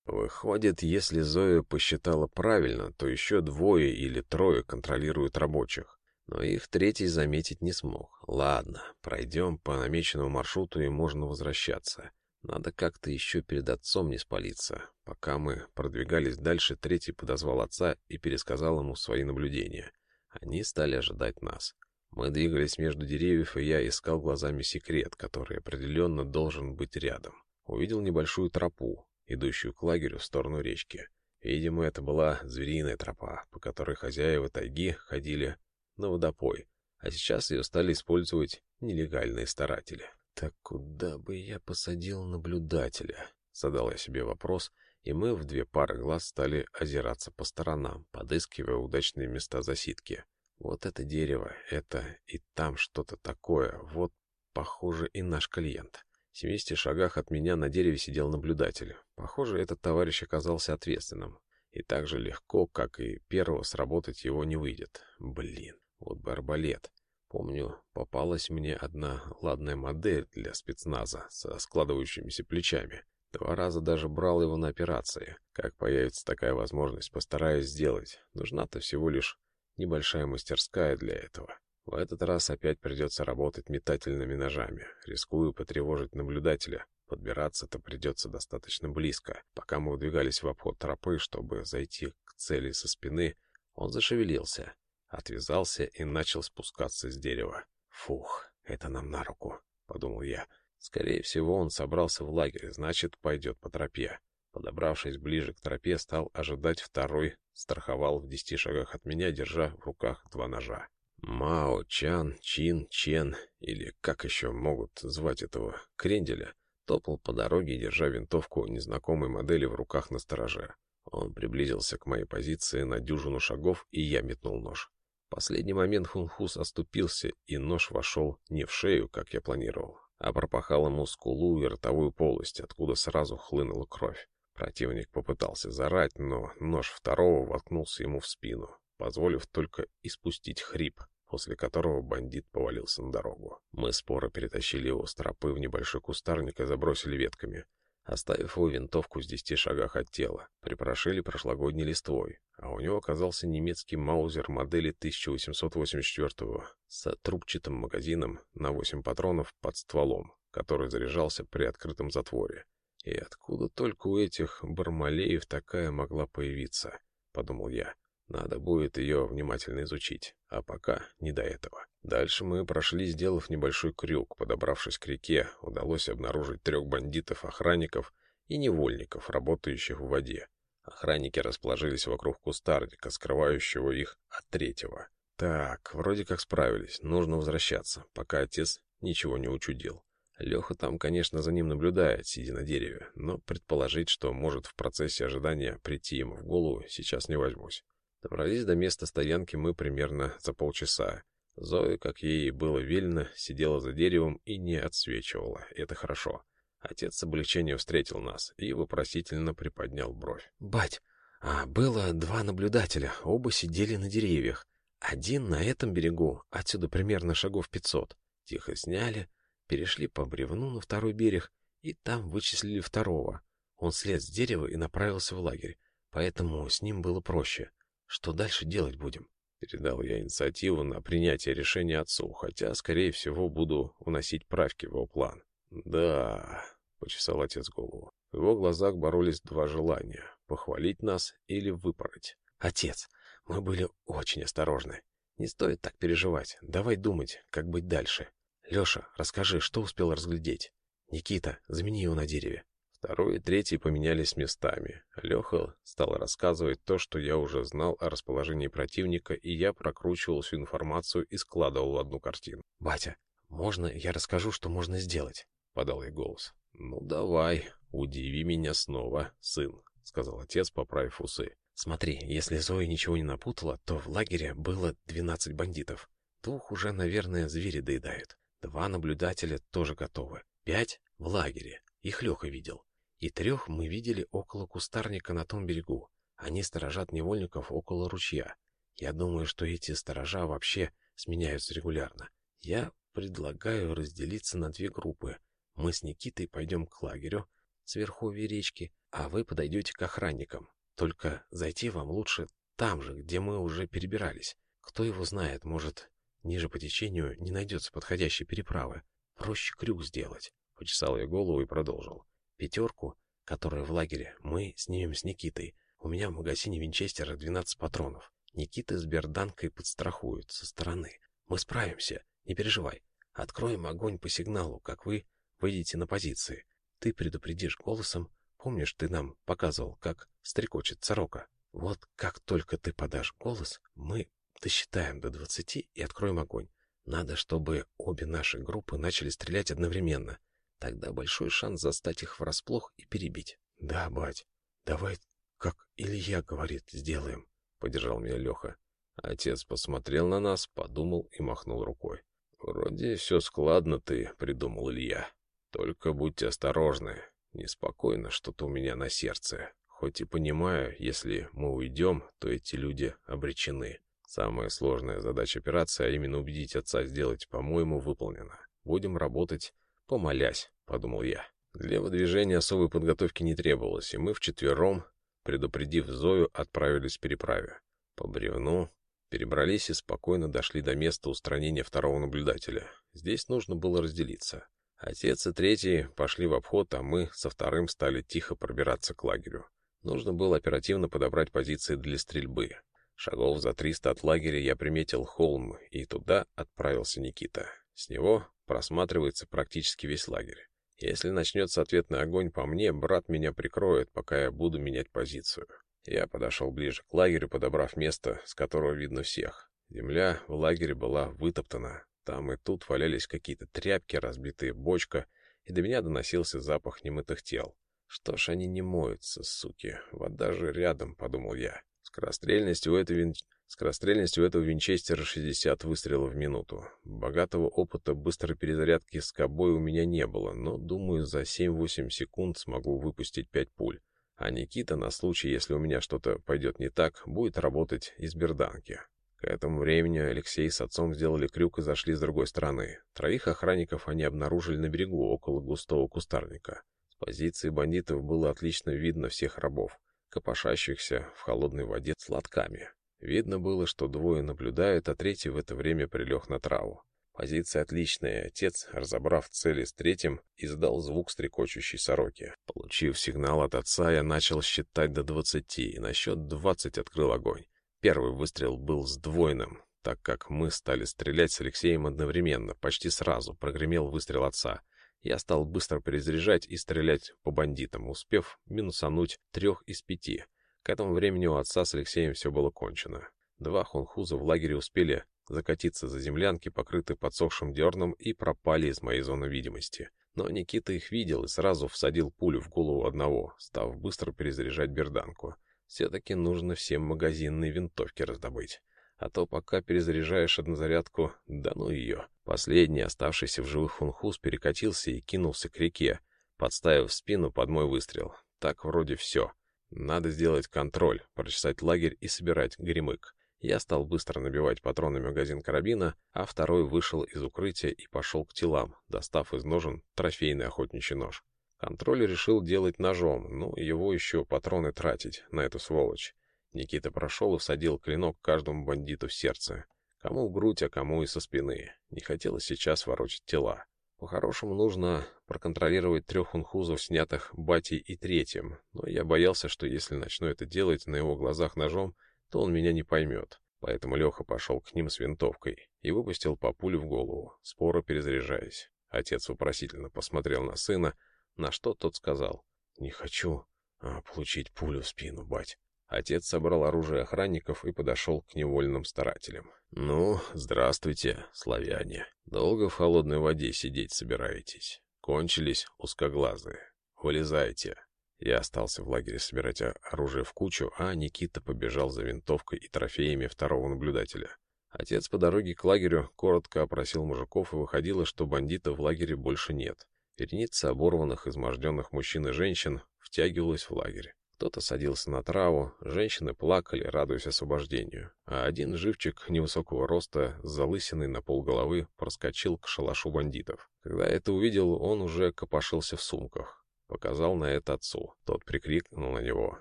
Speaker 1: Выходит, если Зоя посчитала правильно, то еще двое или трое контролируют рабочих. Но их третий заметить не смог. Ладно, пройдем по намеченному маршруту и можно возвращаться. Надо как-то еще перед отцом не спалиться. Пока мы продвигались дальше, третий подозвал отца и пересказал ему свои наблюдения. Они стали ожидать нас. Мы двигались между деревьев, и я искал глазами секрет, который определенно должен быть рядом. Увидел небольшую тропу, идущую к лагерю в сторону речки. Видимо, это была звериная тропа, по которой хозяева тайги ходили на водопой, а сейчас ее стали использовать нелегальные старатели. «Так куда бы я посадил наблюдателя?» — задал я себе вопрос, и мы в две пары глаз стали озираться по сторонам, подыскивая удачные места засидки. Вот это дерево, это и там что-то такое. Вот, похоже, и наш клиент. В 70 шагах от меня на дереве сидел наблюдатель. Похоже, этот товарищ оказался ответственным. И так же легко, как и первого, сработать его не выйдет. Блин, вот бы арбалет. Помню, попалась мне одна ладная модель для спецназа со складывающимися плечами. Два раза даже брал его на операции. Как появится такая возможность, постараюсь сделать. Нужна-то всего лишь Небольшая мастерская для этого. В этот раз опять придется работать метательными ножами. Рискую потревожить наблюдателя. Подбираться-то придется достаточно близко. Пока мы удвигались в обход тропы, чтобы зайти к цели со спины, он зашевелился, отвязался и начал спускаться с дерева. «Фух, это нам на руку», — подумал я. Скорее всего, он собрался в лагерь, значит, пойдет по тропе. Подобравшись ближе к тропе, стал ожидать второй, страховал в десяти шагах от меня, держа в руках два ножа. Мао, Чан, Чин, Чен, или как еще могут звать этого кренделя, топал по дороге, держа винтовку незнакомой модели в руках на стороже. Он приблизился к моей позиции на дюжину шагов, и я метнул нож. Последний момент Хунхус оступился, и нож вошел не в шею, как я планировал, а пропахал ему скулу и ротовую полость, откуда сразу хлынула кровь. Противник попытался зарать, но нож второго воткнулся ему в спину, позволив только испустить хрип, после которого бандит повалился на дорогу. Мы споро перетащили его с тропы в небольшой кустарник и забросили ветками, оставив его винтовку в десяти шагах от тела. Припорошили прошлогодней листвой, а у него оказался немецкий маузер модели 1884 с трубчатым магазином на 8 патронов под стволом, который заряжался при открытом затворе. И откуда только у этих бармалеев такая могла появиться, подумал я. Надо будет ее внимательно изучить, а пока не до этого. Дальше мы прошли, сделав небольшой крюк. Подобравшись к реке, удалось обнаружить трех бандитов-охранников и невольников, работающих в воде. Охранники расположились вокруг кустарника, скрывающего их от третьего. Так, вроде как справились, нужно возвращаться, пока отец ничего не учудил. Леха там, конечно, за ним наблюдает, сидя на дереве, но предположить, что может в процессе ожидания прийти ему в голову, сейчас не возьмусь. Добрались до места стоянки мы примерно за полчаса. Зоя, как ей было велено, сидела за деревом и не отсвечивала. Это хорошо. Отец с облегчением встретил нас и вопросительно приподнял бровь.
Speaker 2: «Бать, а было два наблюдателя, оба сидели на деревьях. Один на этом берегу, отсюда примерно шагов пятьсот. Тихо сняли, перешли по бревну на второй берег и там вычислили второго. Он слез с дерева и направился в лагерь, поэтому с ним было проще. Что дальше делать будем?
Speaker 1: Передал я инициативу на принятие решения отцу, хотя, скорее всего, буду уносить правки в его план. «Да», — почесал отец голову. В его глазах боролись два желания — похвалить нас или выпороть.
Speaker 2: «Отец, мы были очень осторожны. Не стоит так переживать. Давай думать, как быть дальше. Леша, расскажи, что успел разглядеть? Никита, замени его на дереве.
Speaker 1: Второй и третий поменялись местами. Леха стал рассказывать то, что я уже знал о расположении противника, и я прокручивал всю информацию и складывал в одну картину.
Speaker 2: «Батя, можно я расскажу, что можно сделать?»
Speaker 1: — подал ей голос. «Ну давай, удиви меня снова, сын», — сказал отец, поправив усы.
Speaker 2: «Смотри, если Зоя ничего не напутала, то в лагере было двенадцать бандитов. Двух уже, наверное, звери доедают. Два наблюдателя тоже готовы. Пять в лагере. Их Леха видел. И трех мы видели около кустарника на том берегу. Они сторожат невольников около ручья. Я думаю, что эти сторожа вообще сменяются регулярно. Я предлагаю разделиться на две группы. Мы с Никитой пойдем к лагерю с верховья речки, а вы подойдете к охранникам. Только зайти вам лучше там же, где мы уже перебирались. Кто его знает, может, Ниже по течению не найдется подходящей переправы. Проще крюк сделать. Почесал я голову и продолжил. Пятерку, которая в лагере, мы снимем с Никитой. У меня в магазине Винчестера 12 патронов. Никита с Берданкой подстрахуют со стороны. Мы справимся, не переживай. Откроем огонь по сигналу, как вы выйдете на позиции. Ты предупредишь голосом. Помнишь, ты нам показывал, как стрекочет сорока? Вот как только ты подашь голос, мы Досчитаем до двадцати и откроем огонь. Надо, чтобы обе наши группы начали стрелять одновременно. Тогда большой шанс застать их врасплох и перебить. — Да, бать, давай, как Илья говорит, сделаем, — поддержал меня Леха.
Speaker 1: Отец посмотрел на нас, подумал и махнул рукой. — Вроде все складно ты придумал, Илья. Только будьте осторожны. Неспокойно что-то у меня на сердце. Хоть и понимаю, если мы уйдем, то эти люди обречены. Самая сложная задача операции, а именно убедить отца сделать, по-моему, выполнена. Будем работать, помолясь, подумал я. Для выдвижения особой подготовки не требовалось, и мы вчетвером, предупредив Зою, отправились в переправе. По бревну перебрались и спокойно дошли до места устранения второго наблюдателя. Здесь нужно было разделиться. Отец и третий пошли в обход, а мы со вторым стали тихо пробираться к лагерю. Нужно было оперативно подобрать позиции для стрельбы. Шагов за триста от лагеря я приметил холм, и туда отправился Никита. С него просматривается практически весь лагерь. Если начнется ответный огонь по мне, брат меня прикроет, пока я буду менять позицию. Я подошел ближе к лагерю, подобрав место, с которого видно всех. Земля в лагере была вытоптана. Там и тут валялись какие-то тряпки, разбитые бочка, и до меня доносился запах немытых тел. Что ж они не моются, суки? Вода же рядом, подумал я. Скорострельностью у этого, вин... Скорострельностью у этого винчестера 60 выстрелов в минуту. Богатого опыта быстрой перезарядки с кобой у меня не было, но, думаю, за 7-8 секунд смогу выпустить 5 пуль. а Никита, на случай, если у меня что-то пойдет не так, будет работать из берданки. К этому времени Алексей с отцом сделали крюк и зашли с другой стороны. Троих охранников они обнаружили на берегу, около густого кустарника. С позиции бандитов было отлично видно всех рабов, копошащихся в холодной воде с лотками. Видно было, что двое наблюдают, а третий в это время прилег на траву. Позиция отличная, отец, разобрав цели с третьим, издал звук стрекочущей сороки. Получив сигнал от отца, я начал считать до двадцати, и на счет двадцать открыл огонь. Первый выстрел был сдвоенным, так как мы стали стрелять с Алексеем одновременно, почти сразу прогремел выстрел отца. Я стал быстро перезаряжать и стрелять по бандитам, успев минусануть трех из пяти. К этому времени у отца с Алексеем все было кончено. Два хунхуза в лагере успели закатиться за землянки, покрытые подсохшим дерном, и пропали из моей зоны видимости. Но Никита их видел и сразу всадил пулю в голову одного, став быстро перезаряжать берданку. Все-таки нужно всем магазинные винтовки раздобыть. А то пока перезаряжаешь однозарядку, да ну ее. Последний, оставшийся в живых хунхуз, перекатился и кинулся к реке, подставив спину под мой выстрел. Так вроде все. Надо сделать контроль, прочесать лагерь и собирать гремык. Я стал быстро набивать патроны магазин карабина, а второй вышел из укрытия и пошел к телам, достав из ножен трофейный охотничий нож. Контроль решил делать ножом, ну, его еще патроны тратить на эту сволочь. Никита прошел и всадил клинок каждому бандиту в сердце. Кому в грудь, а кому и со спины. Не хотелось сейчас ворочать тела. По-хорошему нужно проконтролировать трех унхузов, снятых Батей и Третьим, но я боялся, что если начну это делать на его глазах ножом, то он меня не поймет. Поэтому Леха пошел к ним с винтовкой и выпустил по пулю в голову, споро перезаряжаясь. Отец вопросительно посмотрел на сына, на что тот сказал. «Не хочу а, получить пулю в спину, бать». Отец собрал оружие охранников и подошел к невольным старателям. «Ну, здравствуйте, славяне. Долго в холодной воде сидеть собираетесь? Кончились узкоглазые. Вылезайте. Я остался в лагере собирать оружие в кучу, а Никита побежал за винтовкой и трофеями второго наблюдателя. Отец по дороге к лагерю коротко опросил мужиков, и выходило, что бандитов в лагере больше нет. Вереница оборванных, изможденных мужчин и женщин втягивалась в лагерь. Кто-то садился на траву, женщины плакали, радуясь освобождению, а один живчик невысокого роста с залысиной на полголовы проскочил к шалашу бандитов. Когда это увидел, он уже копошился в сумках. Показал на это отцу. Тот прикрикнул на него,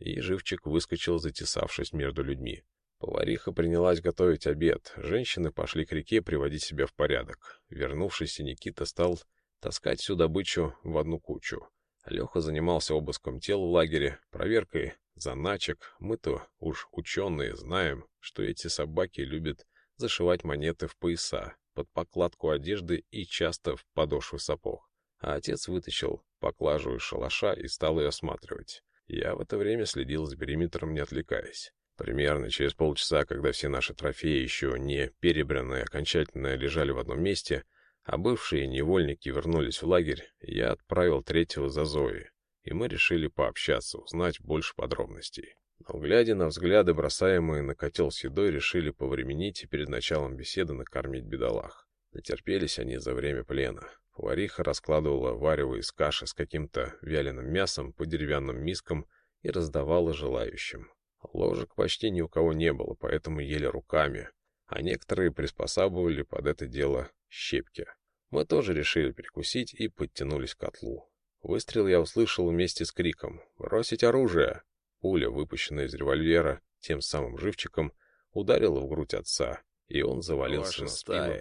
Speaker 1: и живчик выскочил, затесавшись между людьми. Повариха принялась готовить обед. Женщины пошли к реке приводить себя в порядок. Вернувшийся Никита стал таскать всю добычу в одну кучу. Леха занимался обыском тел в лагере, проверкой заначек. Мы-то уж ученые знаем, что эти собаки любят зашивать монеты в пояса, под покладку одежды и часто в подошвы сапог. А отец вытащил поклажу из шалаша и стал ее осматривать. Я в это время следил за периметром, не отвлекаясь. Примерно через полчаса, когда все наши трофеи, еще не перебранные, окончательно лежали в одном месте, а бывшие невольники вернулись в лагерь, я отправил третьего за Зои, и мы решили пообщаться, узнать больше подробностей. Но, глядя на взгляды, бросаемые на котел с едой, решили повременить и перед началом беседы накормить бедолах. Натерпелись они за время плена. Повариха раскладывала варево из каши с каким-то вяленым мясом по деревянным мискам и раздавала желающим. Ложек почти ни у кого не было, поэтому ели руками, а некоторые приспосабливали под это дело щепки. Мы тоже решили перекусить и подтянулись к котлу. Выстрел я услышал вместе с криком «Бросить оружие!». Пуля, выпущенная из револьвера тем самым живчиком, ударила в грудь отца, и он завалился на спину.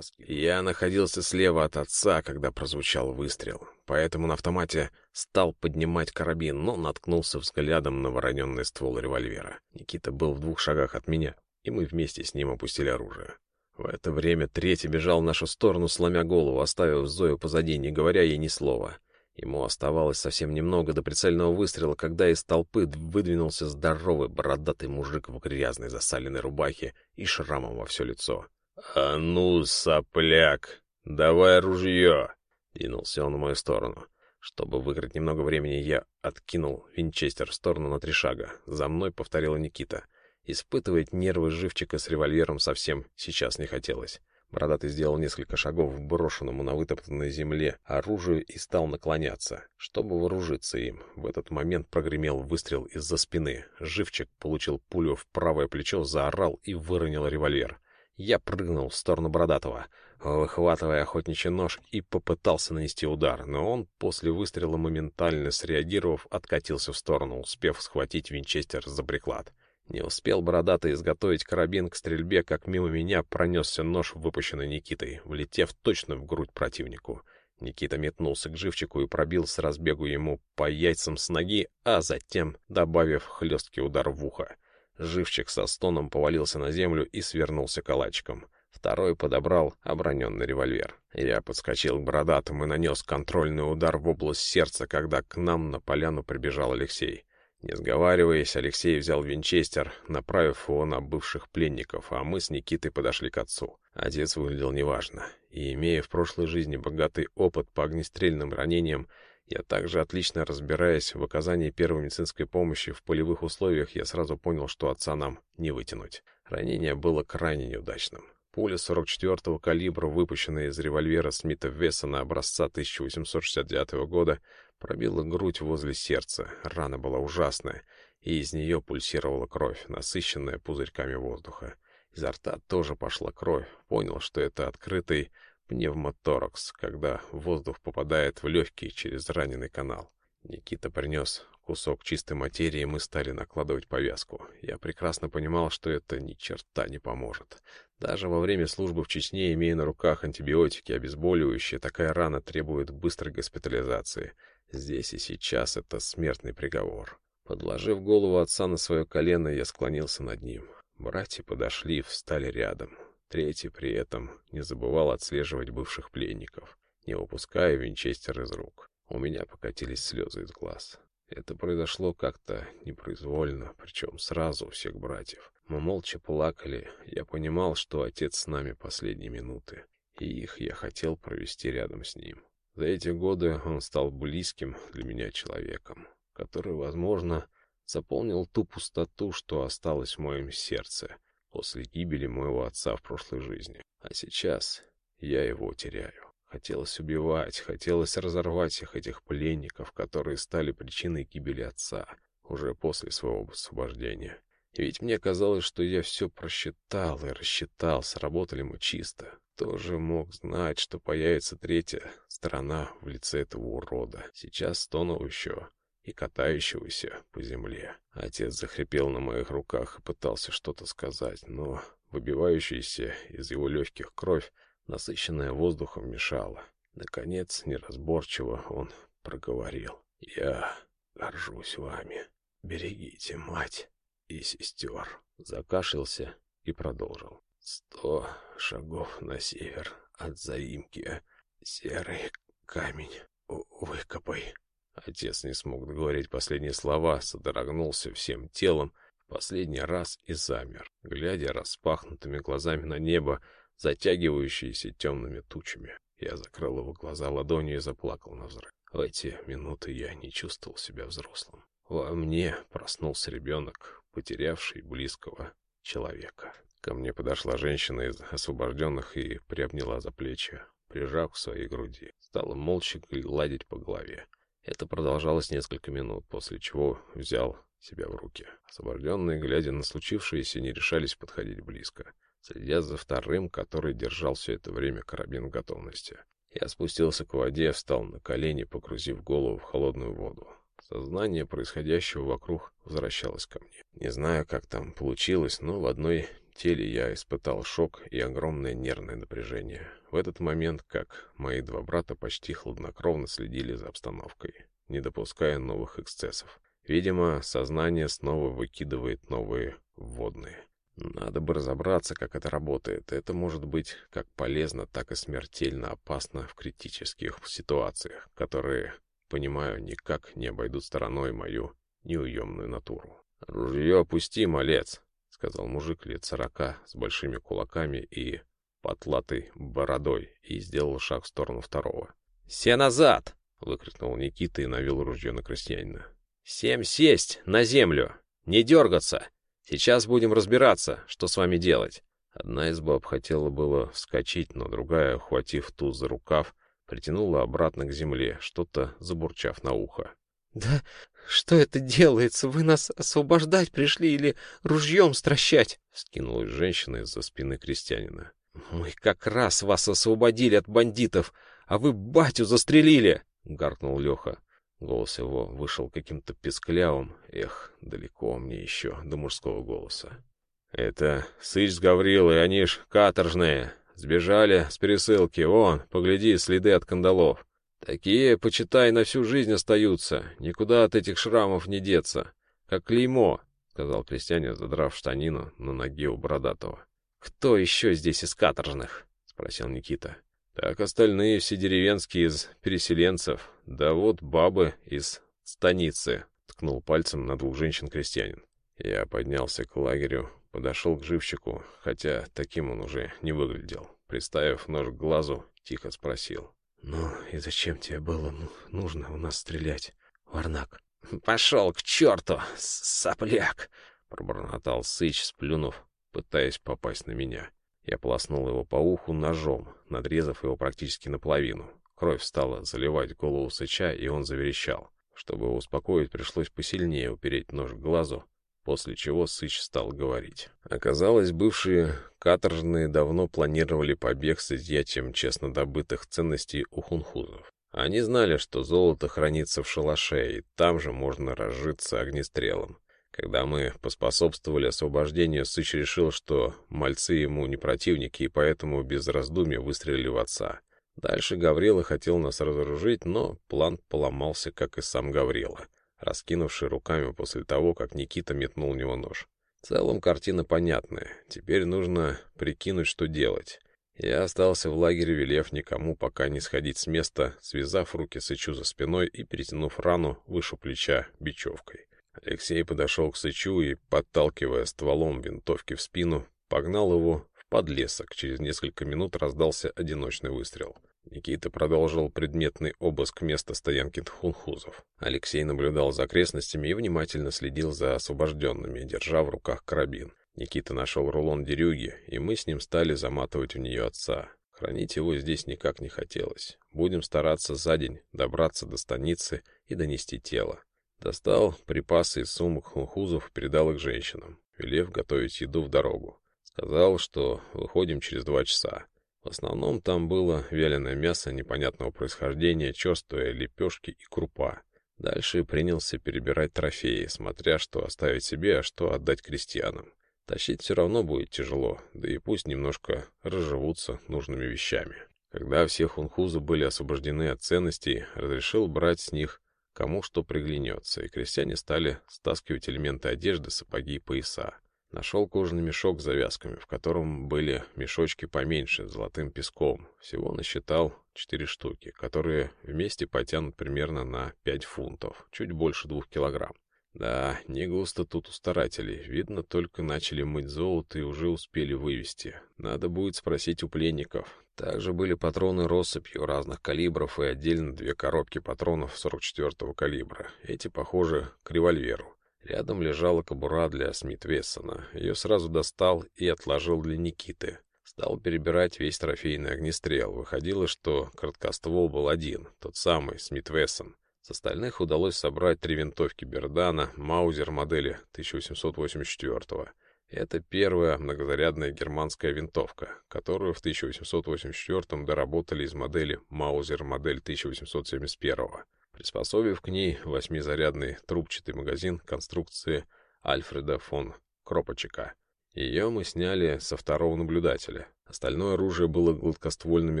Speaker 1: Я находился слева от отца, когда прозвучал выстрел, поэтому на автомате стал поднимать карабин, но наткнулся взглядом на вороненный ствол револьвера. Никита был в двух шагах от меня, и мы вместе с ним опустили оружие. В это время третий бежал в нашу сторону, сломя голову, оставив Зою позади, не говоря ей ни слова. Ему оставалось совсем немного до прицельного выстрела, когда из толпы выдвинулся здоровый бородатый мужик в грязной засаленной рубахе и шрамом во все лицо. «А ну, сопляк, давай ружье!» — двинулся он в мою сторону. Чтобы выиграть немного времени, я откинул винчестер в сторону на три шага. За мной повторила Никита. Испытывать нервы живчика с револьвером совсем сейчас не хотелось. Бородатый сделал несколько шагов к брошенному на вытоптанной земле оружию и стал наклоняться, чтобы вооружиться им. В этот момент прогремел выстрел из-за спины. Живчик получил пулю в правое плечо, заорал и выронил револьвер. Я прыгнул в сторону Бородатого, выхватывая охотничий нож и попытался нанести удар, но он, после выстрела моментально среагировав, откатился в сторону, успев схватить винчестер за приклад. Не успел бородатый изготовить карабин к стрельбе, как мимо меня пронесся нож, выпущенный Никитой, влетев точно в грудь противнику. Никита метнулся к живчику и пробил с разбегу ему по яйцам с ноги, а затем добавив хлесткий удар в ухо. Живчик со стоном повалился на землю и свернулся калачиком. Второй подобрал оброненный револьвер. Я подскочил к бородатому и нанес контрольный удар в область сердца, когда к нам на поляну прибежал Алексей. Не сговариваясь, Алексей взял винчестер, направив его на бывших пленников, а мы с Никитой подошли к отцу. Отец выглядел неважно, и, имея в прошлой жизни богатый опыт по огнестрельным ранениям, я также отлично разбираясь в оказании первой медицинской помощи в полевых условиях, я сразу понял, что отца нам не вытянуть. Ранение было крайне неудачным. Пуля 44-го калибра, выпущенная из револьвера Смита Вессона образца 1869 года, пробила грудь возле сердца. Рана была ужасная, и из нее пульсировала кровь, насыщенная пузырьками воздуха. Изо рта тоже пошла кровь. Понял, что это открытый пневмоторакс, когда воздух попадает в легкие через раненый канал. Никита принес кусок чистой материи, мы стали накладывать повязку. Я прекрасно понимал, что это ни черта не поможет. Даже во время службы в Чечне, имея на руках антибиотики, обезболивающие, такая рана требует быстрой госпитализации. Здесь и сейчас это смертный приговор. Подложив голову отца на свое колено, я склонился над ним. Братья подошли, встали рядом. Третий при этом не забывал отслеживать бывших пленников, не выпуская винчестер из рук. У меня покатились слезы из глаз. Это произошло как-то непроизвольно, причем сразу у всех братьев. Мы молча плакали. Я понимал, что отец с нами последние минуты, и их я хотел провести рядом с ним. За эти годы он стал близким для меня человеком, который, возможно, заполнил ту пустоту, что осталась в моем сердце после гибели моего отца в прошлой жизни. А сейчас я его теряю. Хотелось убивать, хотелось разорвать всех этих пленников, которые стали причиной гибели отца уже после своего освобождения. Ведь мне казалось, что я все просчитал и рассчитал, сработали мы чисто. Тоже мог знать, что появится третья сторона в лице этого урода, сейчас стонущего и катающегося по земле. Отец захрипел на моих руках и пытался что-то сказать, но выбивающаяся из его легких кровь, насыщенная воздухом, мешала. Наконец, неразборчиво он проговорил. «Я горжусь вами. Берегите мать и сестер. Закашлялся и продолжил. Сто шагов на север от заимки. Серый камень. Выкопай. Отец не смог договорить последние слова, содрогнулся всем телом в последний раз и замер, глядя распахнутыми глазами на небо, затягивающееся темными тучами. Я закрыл его глаза ладонью и заплакал на взрыв. В эти минуты я не чувствовал себя взрослым. Во мне проснулся ребенок, потерявший близкого человека. Ко мне подошла женщина из освобожденных и приобняла за плечи, прижав к своей груди. Стала молча гладить по голове. Это продолжалось несколько минут, после чего взял себя в руки. Освобожденные, глядя на случившееся, не решались подходить близко, следя за вторым, который держал все это время карабин в готовности. Я спустился к воде, встал на колени, погрузив голову в холодную воду. Сознание происходящего вокруг возвращалось ко мне. Не знаю, как там получилось, но в одной теле я испытал шок и огромное нервное напряжение. В этот момент, как мои два брата почти хладнокровно следили за обстановкой, не допуская новых эксцессов. Видимо, сознание снова выкидывает новые вводные. Надо бы разобраться, как это работает. Это может быть как полезно, так и смертельно опасно в критических ситуациях, которые Понимаю, никак не обойдут стороной мою неуемную натуру. «Ружье опусти, малец!» — сказал мужик лет сорока с большими кулаками и потлатой бородой и сделал шаг в сторону второго.
Speaker 2: «Все назад!»
Speaker 1: — выкрикнул Никита и навел ружье на крестьянина.
Speaker 2: «Всем сесть на землю! Не дергаться! Сейчас будем разбираться, что с вами делать.
Speaker 3: Одна из баб хотела было вскочить, но другая, ухватив ту за рукав, притянула обратно к земле, что-то забурчав на ухо.
Speaker 1: «Да что это делается? Вы нас освобождать пришли или ружьем стращать?» — скинулась женщина из-за спины крестьянина. «Мы как раз вас освободили от бандитов, а вы батю застрелили!» — гаркнул Леха. Голос его вышел каким-то песклявым. Эх, далеко мне еще до мужского голоса. «Это Сыч с Гаврилой, они ж каторжные. Сбежали с пересылки. Вон, погляди, следы от кандалов. Такие, почитай, на всю жизнь остаются. Никуда от этих шрамов не деться. Как клеймо», — сказал крестьянин, задрав штанину на ноге у Бородатого. «Кто еще здесь из каторжных?» — спросил Никита. Так остальные все деревенские из переселенцев, да вот бабы из станицы, ткнул пальцем на двух женщин-крестьянин. Я поднялся к лагерю, подошел к живчику, хотя таким он уже не выглядел. Приставив нож к глазу, тихо спросил. «Ну и зачем тебе было нужно у нас стрелять, Варнак?» «Пошел к черту, сопляк!» — пробормотал Сыч, сплюнув, пытаясь попасть на меня. Я полоснул его по уху ножом, надрезав его практически наполовину. Кровь стала заливать голову сыча, и он заверещал. Чтобы его успокоить, пришлось посильнее упереть нож к глазу, после чего Сыч стал говорить. Оказалось, бывшие каторжные давно планировали побег с изъятием честно добытых ценностей у хунхузов. Они знали, что золото хранится в шалаше, и там же можно разжиться огнестрелом. Когда мы поспособствовали освобождению, Сыч решил, что мальцы ему не противники, и поэтому без раздумья выстрелили в отца. Дальше Гаврила хотел нас разоружить, но план поломался, как и сам Гаврила, раскинувший руками после того, как Никита метнул в него нож. В целом картина понятная. Теперь нужно прикинуть, что делать. Я остался в лагере, велев никому пока не сходить с места, связав руки Сычу за спиной и перетянув рану выше плеча бечевкой. Алексей подошел к Сычу и, подталкивая стволом винтовки в спину, погнал его в подлесок. Через несколько минут раздался одиночный выстрел. Никита продолжил предметный обыск места стоянки тхунхузов. Алексей наблюдал за окрестностями и внимательно следил за освобожденными, держа в руках карабин. Никита нашел рулон дерюги, и мы с ним стали заматывать в нее отца. Хранить его здесь никак не хотелось. Будем стараться за день добраться до станицы и донести тело. Достал припасы из сумок хунхузов и передал их женщинам, велев готовить еду в дорогу. Сказал, что выходим через два часа. В основном там было вяленое мясо непонятного происхождения, черствые лепешки и крупа. Дальше принялся перебирать трофеи, смотря что оставить себе, а что отдать крестьянам. Тащить все равно будет тяжело, да и пусть немножко разживутся нужными вещами. Когда все хунхузы были освобождены от ценностей, разрешил брать с них кому что приглянется, и крестьяне стали стаскивать элементы одежды, сапоги и пояса. Нашел кожаный мешок с завязками, в котором были мешочки поменьше, с золотым песком. Всего насчитал четыре штуки, которые вместе потянут примерно на пять фунтов, чуть больше двух килограмм. Да, не густо тут у старателей. Видно, только начали мыть золото и уже успели вывести. Надо будет спросить у пленников. Также были патроны россыпью разных калибров и отдельно две коробки патронов 44-го калибра. Эти похожи к револьверу. Рядом лежала кобура для Смит Вессона. Ее сразу достал и отложил для Никиты. Стал перебирать весь трофейный огнестрел. Выходило, что короткоствол был один, тот самый, Смит Вессон. С остальных удалось собрать три винтовки Бердана, Маузер модели 1884 -го. Это первая многозарядная германская винтовка, которую в 1884 доработали из модели Маузер модель 1871 -го, приспособив к ней восьмизарядный трубчатый магазин конструкции Альфреда фон Кропочека. Ее мы сняли со второго наблюдателя. Остальное оружие было гладкоствольными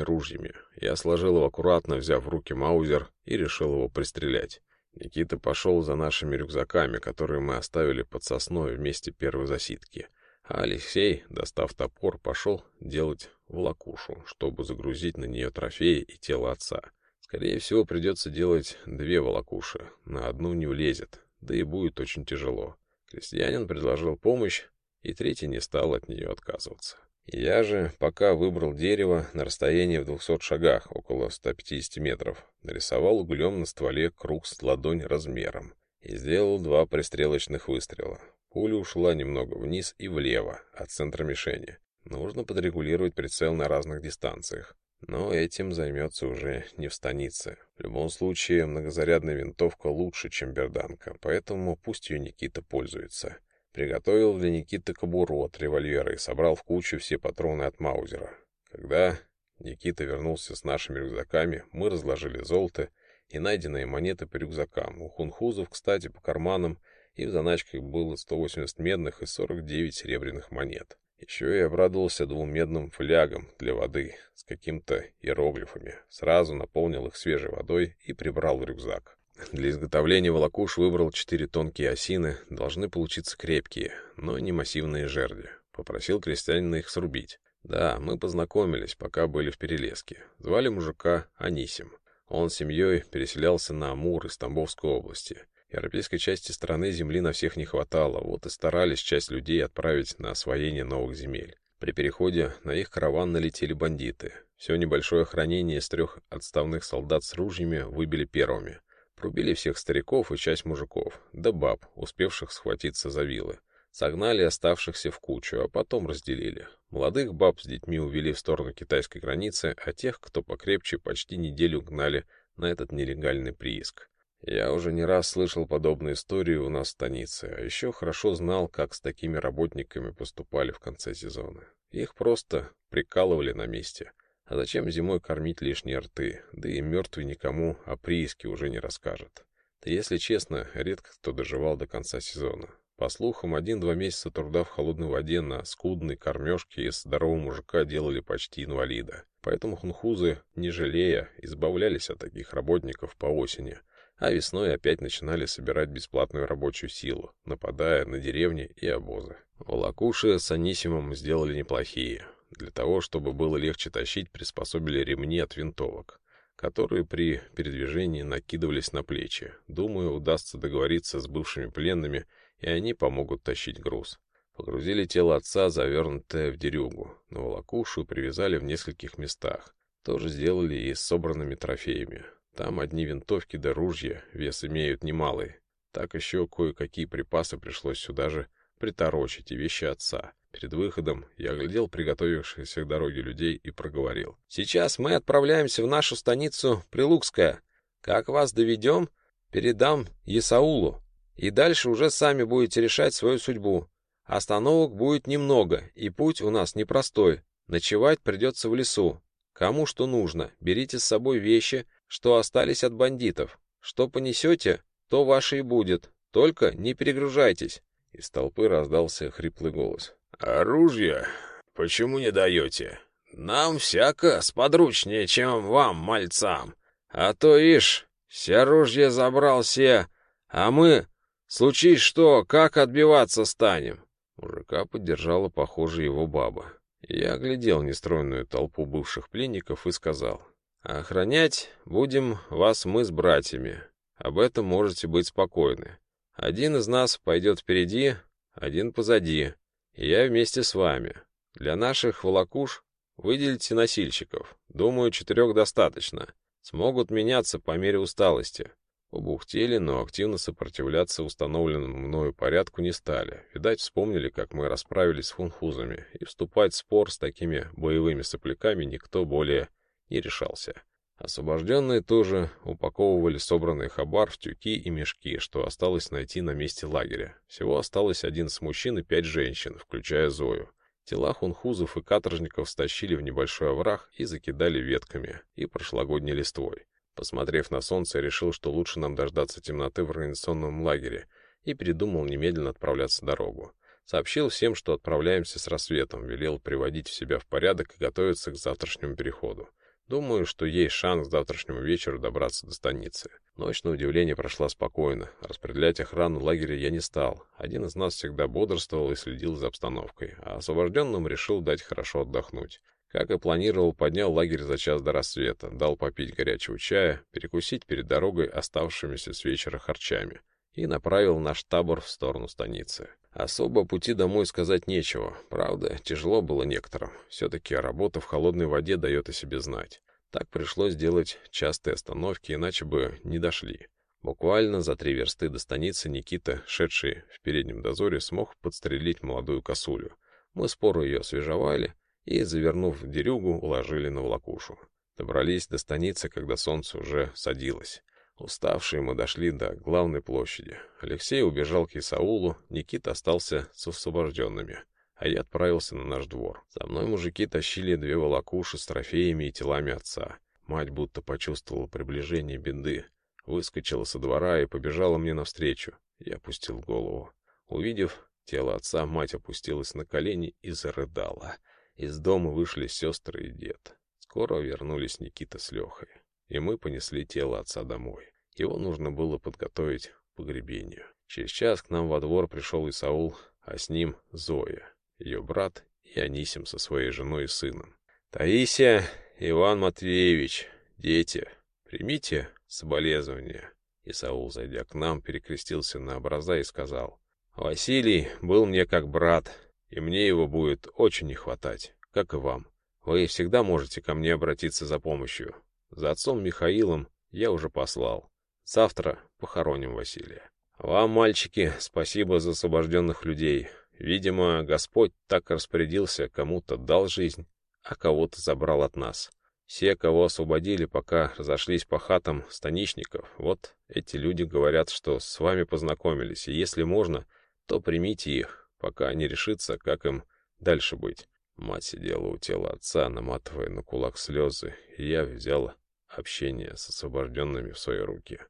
Speaker 1: ружьями. Я сложил его аккуратно, взяв в руки маузер, и решил его пристрелять. Никита пошел за нашими рюкзаками, которые мы оставили под сосной вместе первой засидки. А Алексей, достав топор, пошел делать волокушу, чтобы загрузить на нее трофеи и тело отца. Скорее всего, придется делать две волокуши. На одну не влезет, да и будет очень тяжело. Крестьянин предложил помощь, и третий не стал от нее отказываться. Я же пока выбрал дерево на расстоянии в 200 шагах, около 150 метров, нарисовал углем на стволе круг с ладонь размером и сделал два пристрелочных выстрела. Пуля ушла немного вниз и влево от центра мишени. Нужно подрегулировать прицел на разных дистанциях. Но этим займется уже не в станице. В любом случае, многозарядная винтовка лучше, чем берданка, поэтому пусть ее Никита пользуется. Приготовил для Никиты кобуру от револьвера и собрал в кучу все патроны от Маузера. Когда Никита вернулся с нашими рюкзаками, мы разложили золото и найденные монеты по рюкзакам. У хунхузов, кстати, по карманам, и в заначках было 180 медных и 49 серебряных монет. Еще я обрадовался двум медным флягам для воды с каким-то иероглифами. Сразу наполнил их свежей водой и прибрал в рюкзак. Для изготовления волокуш выбрал четыре тонкие осины, должны получиться крепкие, но не массивные жерди. Попросил крестьянина их срубить. Да, мы познакомились, пока были в Перелеске. Звали мужика Анисим. Он с семьей переселялся на Амур из Тамбовской области. Европейской части страны земли на всех не хватало, вот и старались часть людей отправить на освоение новых земель. При переходе на их караван налетели бандиты. Все небольшое охранение из трех отставных солдат с ружьями выбили первыми. Прубили всех стариков и часть мужиков, да баб, успевших схватиться за вилы. Согнали оставшихся в кучу, а потом разделили. Молодых баб с детьми увели в сторону китайской границы, а тех, кто покрепче, почти неделю гнали на этот нелегальный прииск. Я уже не раз слышал подобные истории у нас в станице, а еще хорошо знал, как с такими работниками поступали в конце сезона. Их просто прикалывали на месте. А зачем зимой кормить лишние рты? Да и мертвый никому о прииске уже не расскажет. Да если честно, редко кто доживал до конца сезона. По слухам, один-два месяца труда в холодной воде на скудной кормежке из здорового мужика делали почти инвалида. Поэтому хунхузы, не жалея, избавлялись от таких работников по осени – а весной опять начинали собирать бесплатную рабочую силу, нападая на деревни и обозы. Волокуши с Анисимом сделали неплохие. Для того, чтобы было легче тащить, приспособили ремни от винтовок, которые при передвижении накидывались на плечи. Думаю, удастся договориться с бывшими пленными, и они помогут тащить груз. Погрузили тело отца, завернутое в дерюгу. На волокушу привязали в нескольких местах. Тоже сделали и с собранными трофеями. Там одни винтовки да ружья, вес имеют немалый. Так еще кое-какие припасы пришлось сюда же приторочить и вещи отца. Перед выходом я оглядел приготовившихся к дороге людей и проговорил. «Сейчас мы отправляемся в нашу станицу Прилукская. Как вас доведем, передам Есаулу. И дальше уже сами будете решать свою судьбу. Остановок будет немного, и путь у нас непростой. Ночевать придется в лесу. Кому что нужно, берите с собой вещи, что остались от бандитов. Что понесете, то ваше и будет. Только не перегружайтесь. Из толпы раздался хриплый голос. «Оружие? Почему не даете? Нам всяко сподручнее, чем вам, мальцам. А то, ишь, все оружие забрал все, а мы, случись что, как отбиваться станем?» Мужика поддержала, похоже, его баба. Я оглядел нестроенную толпу бывших пленников и сказал, охранять будем вас мы с братьями. Об этом можете быть спокойны. Один из нас пойдет впереди, один позади, и я вместе с вами. Для наших волокуш выделите носильщиков. Думаю, четырех достаточно. Смогут меняться по мере усталости. Побухтели, но активно сопротивляться установленному мною порядку не стали. Видать, вспомнили, как мы расправились с фунхузами, и вступать в спор с такими боевыми сопляками никто более не решался. Освобожденные тоже упаковывали собранный хабар в тюки и мешки, что осталось найти на месте лагеря. Всего осталось один с мужчин и пять женщин, включая Зою. Тела хунхузов и каторжников стащили в небольшой овраг и закидали ветками и прошлогодней листвой. Посмотрев на солнце, решил, что лучше нам дождаться темноты в организационном лагере, и передумал немедленно отправляться дорогу. Сообщил всем, что отправляемся с рассветом, велел приводить себя в порядок и готовиться к завтрашнему переходу. Думаю, что есть шанс к завтрашнему вечеру добраться до станицы. Ночь, на удивление, прошла спокойно. Распределять охрану лагеря я не стал. Один из нас всегда бодрствовал и следил за обстановкой, а освобожденным решил дать хорошо отдохнуть. Как и планировал, поднял лагерь за час до рассвета, дал попить горячего чая, перекусить перед дорогой оставшимися с вечера харчами и направил наш табор в сторону станицы. Особо пути домой сказать нечего. Правда, тяжело было некоторым. Все-таки работа в холодной воде дает о себе знать. Так пришлось делать частые остановки, иначе бы не дошли. Буквально за три версты до станицы Никита, шедший в переднем дозоре, смог подстрелить молодую косулю. Мы спору ее свежевали и, завернув в дерюгу, уложили на волокушу. Добрались до станицы, когда солнце уже садилось. Уставшие мы дошли до главной площади. Алексей убежал к Исаулу, Никита остался с освобожденными, а я отправился на наш двор. За мной мужики тащили две волокуши с трофеями и телами отца. Мать будто почувствовала приближение беды, выскочила со двора и побежала мне навстречу. Я опустил голову. Увидев тело отца, мать опустилась на колени и зарыдала. Из дома вышли сестры и дед. Скоро вернулись Никита с Лехой и мы понесли тело отца домой. Его нужно было подготовить к погребению. Через час к нам во двор пришел Исаул, а с ним Зоя, ее брат и Анисим со своей женой и сыном. «Таисия, Иван Матвеевич, дети, примите соболезнования». Исаул, зайдя к нам, перекрестился на образа и сказал, «Василий был мне как брат, и мне его будет очень не хватать, как и вам. Вы всегда можете ко мне обратиться за помощью. За отцом Михаилом я уже послал. Завтра похороним Василия. Вам, мальчики, спасибо за освобожденных людей. Видимо, Господь так распорядился, кому-то дал жизнь, а кого-то забрал от нас. Все, кого освободили, пока разошлись по хатам станичников, вот эти люди говорят, что с вами познакомились, и если можно, то примите их, пока не решится, как им дальше быть. Мать сидела у тела отца, наматывая на кулак слезы, и я взял общение с освобожденными в свои руки.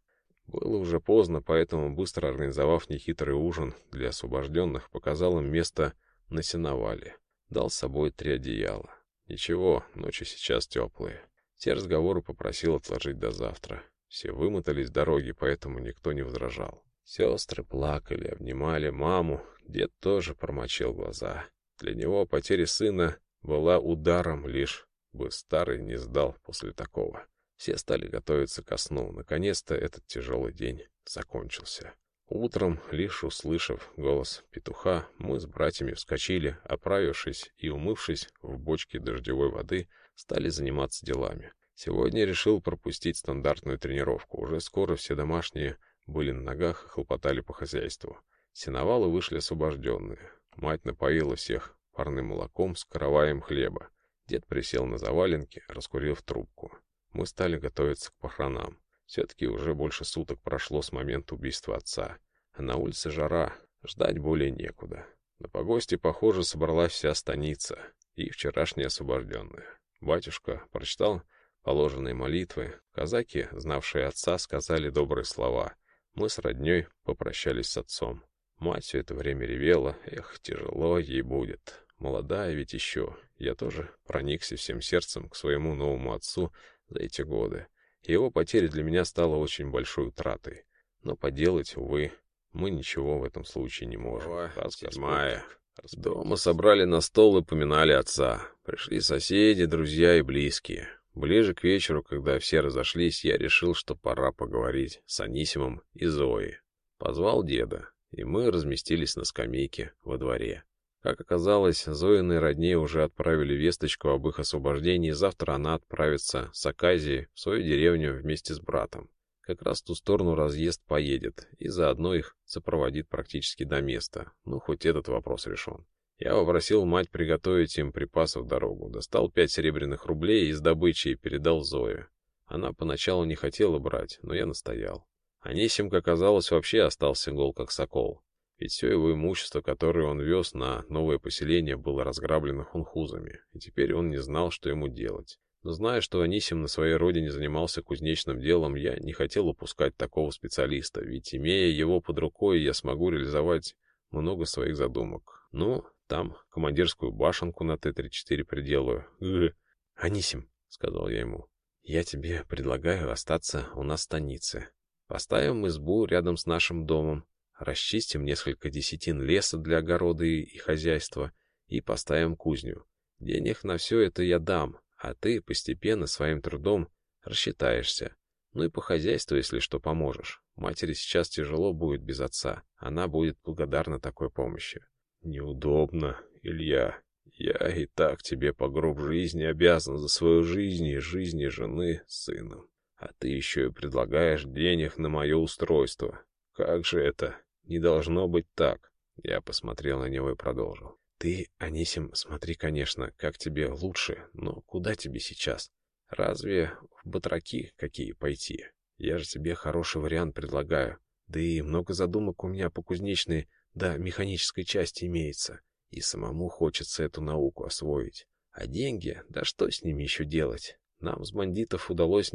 Speaker 1: Было уже поздно, поэтому, быстро организовав нехитрый ужин для освобожденных, показал им место на сеновале. Дал с собой три одеяла. Ничего, ночи сейчас теплые. Все разговоры попросил отложить до завтра. Все вымотались с дороги, поэтому никто не возражал. Сестры плакали, обнимали маму, дед тоже промочил глаза. Для него потеря сына была ударом, лишь бы старый не сдал после такого. Все стали готовиться ко сну. Наконец-то этот тяжелый день закончился. Утром, лишь услышав голос петуха, мы с братьями вскочили, оправившись и умывшись в бочке дождевой воды, стали заниматься делами. Сегодня решил пропустить стандартную тренировку. Уже скоро все домашние были на ногах и хлопотали по хозяйству. Сеновалы вышли освобожденные. Мать напоила всех парным молоком с караваем хлеба. Дед присел на заваленке, раскурил в трубку мы стали готовиться к похоронам. Все-таки уже больше суток прошло с момента убийства отца. А на улице жара, ждать более некуда. На погосте, похоже, собралась вся станица и вчерашние освобожденные. Батюшка прочитал положенные молитвы. Казаки, знавшие отца, сказали добрые слова. Мы с родней попрощались с отцом. Мать все это время ревела. Эх, тяжело ей будет. Молодая ведь еще. Я тоже проникся всем сердцем к своему новому отцу, за эти годы. Его потеря для меня стала очень большой утратой. Но поделать, увы, мы ничего в этом случае не можем. Глава седьмая. Дома собрали на стол и поминали отца. Пришли соседи, друзья и близкие. Ближе к вечеру, когда все разошлись, я решил, что пора поговорить с Анисимом и Зоей. Позвал деда, и мы разместились на скамейке во дворе. Как оказалось, Зоиной родне уже отправили весточку об их освобождении, и завтра она отправится с Аказии в свою деревню вместе с братом. Как раз в ту сторону разъезд поедет, и заодно их сопроводит практически до места. Ну, хоть этот вопрос решен. Я попросил мать приготовить им припасов в дорогу, достал пять серебряных рублей из добычи и передал Зое. Она поначалу не хотела брать, но я настоял. Анисим, как оказалось, вообще остался гол как сокол. Ведь все его имущество, которое он вез на новое поселение, было разграблено хунхузами, и теперь он не знал, что ему делать. Но зная, что Анисим на своей родине занимался кузнечным делом, я не хотел упускать такого специалиста, ведь, имея его под рукой, я смогу реализовать много своих задумок. Ну, там командирскую башенку на Т-34 приделаю. Гы. «Анисим», — сказал я ему, — «я тебе предлагаю остаться у нас в станице. Поставим избу рядом с нашим домом, расчистим несколько десятин леса для огорода и хозяйства и поставим кузню. Денег на все это я дам, а ты постепенно своим трудом рассчитаешься. Ну и по хозяйству, если что, поможешь. Матери сейчас тяжело будет без отца. Она будет благодарна такой помощи. Неудобно, Илья. Я и так тебе по гроб жизни обязан за свою жизнь и жизни жены с сыном. А ты еще и предлагаешь денег на мое устройство. Как же это? Не должно быть так. Я посмотрел на него и продолжил. Ты, Анисим, смотри, конечно, как тебе лучше, но куда тебе сейчас? Разве в батраки какие пойти? Я же тебе хороший вариант предлагаю. Да и много задумок у меня по кузнечной да механической части имеется. И самому хочется эту науку освоить. А деньги, да что с ними еще делать? Нам с бандитов удалось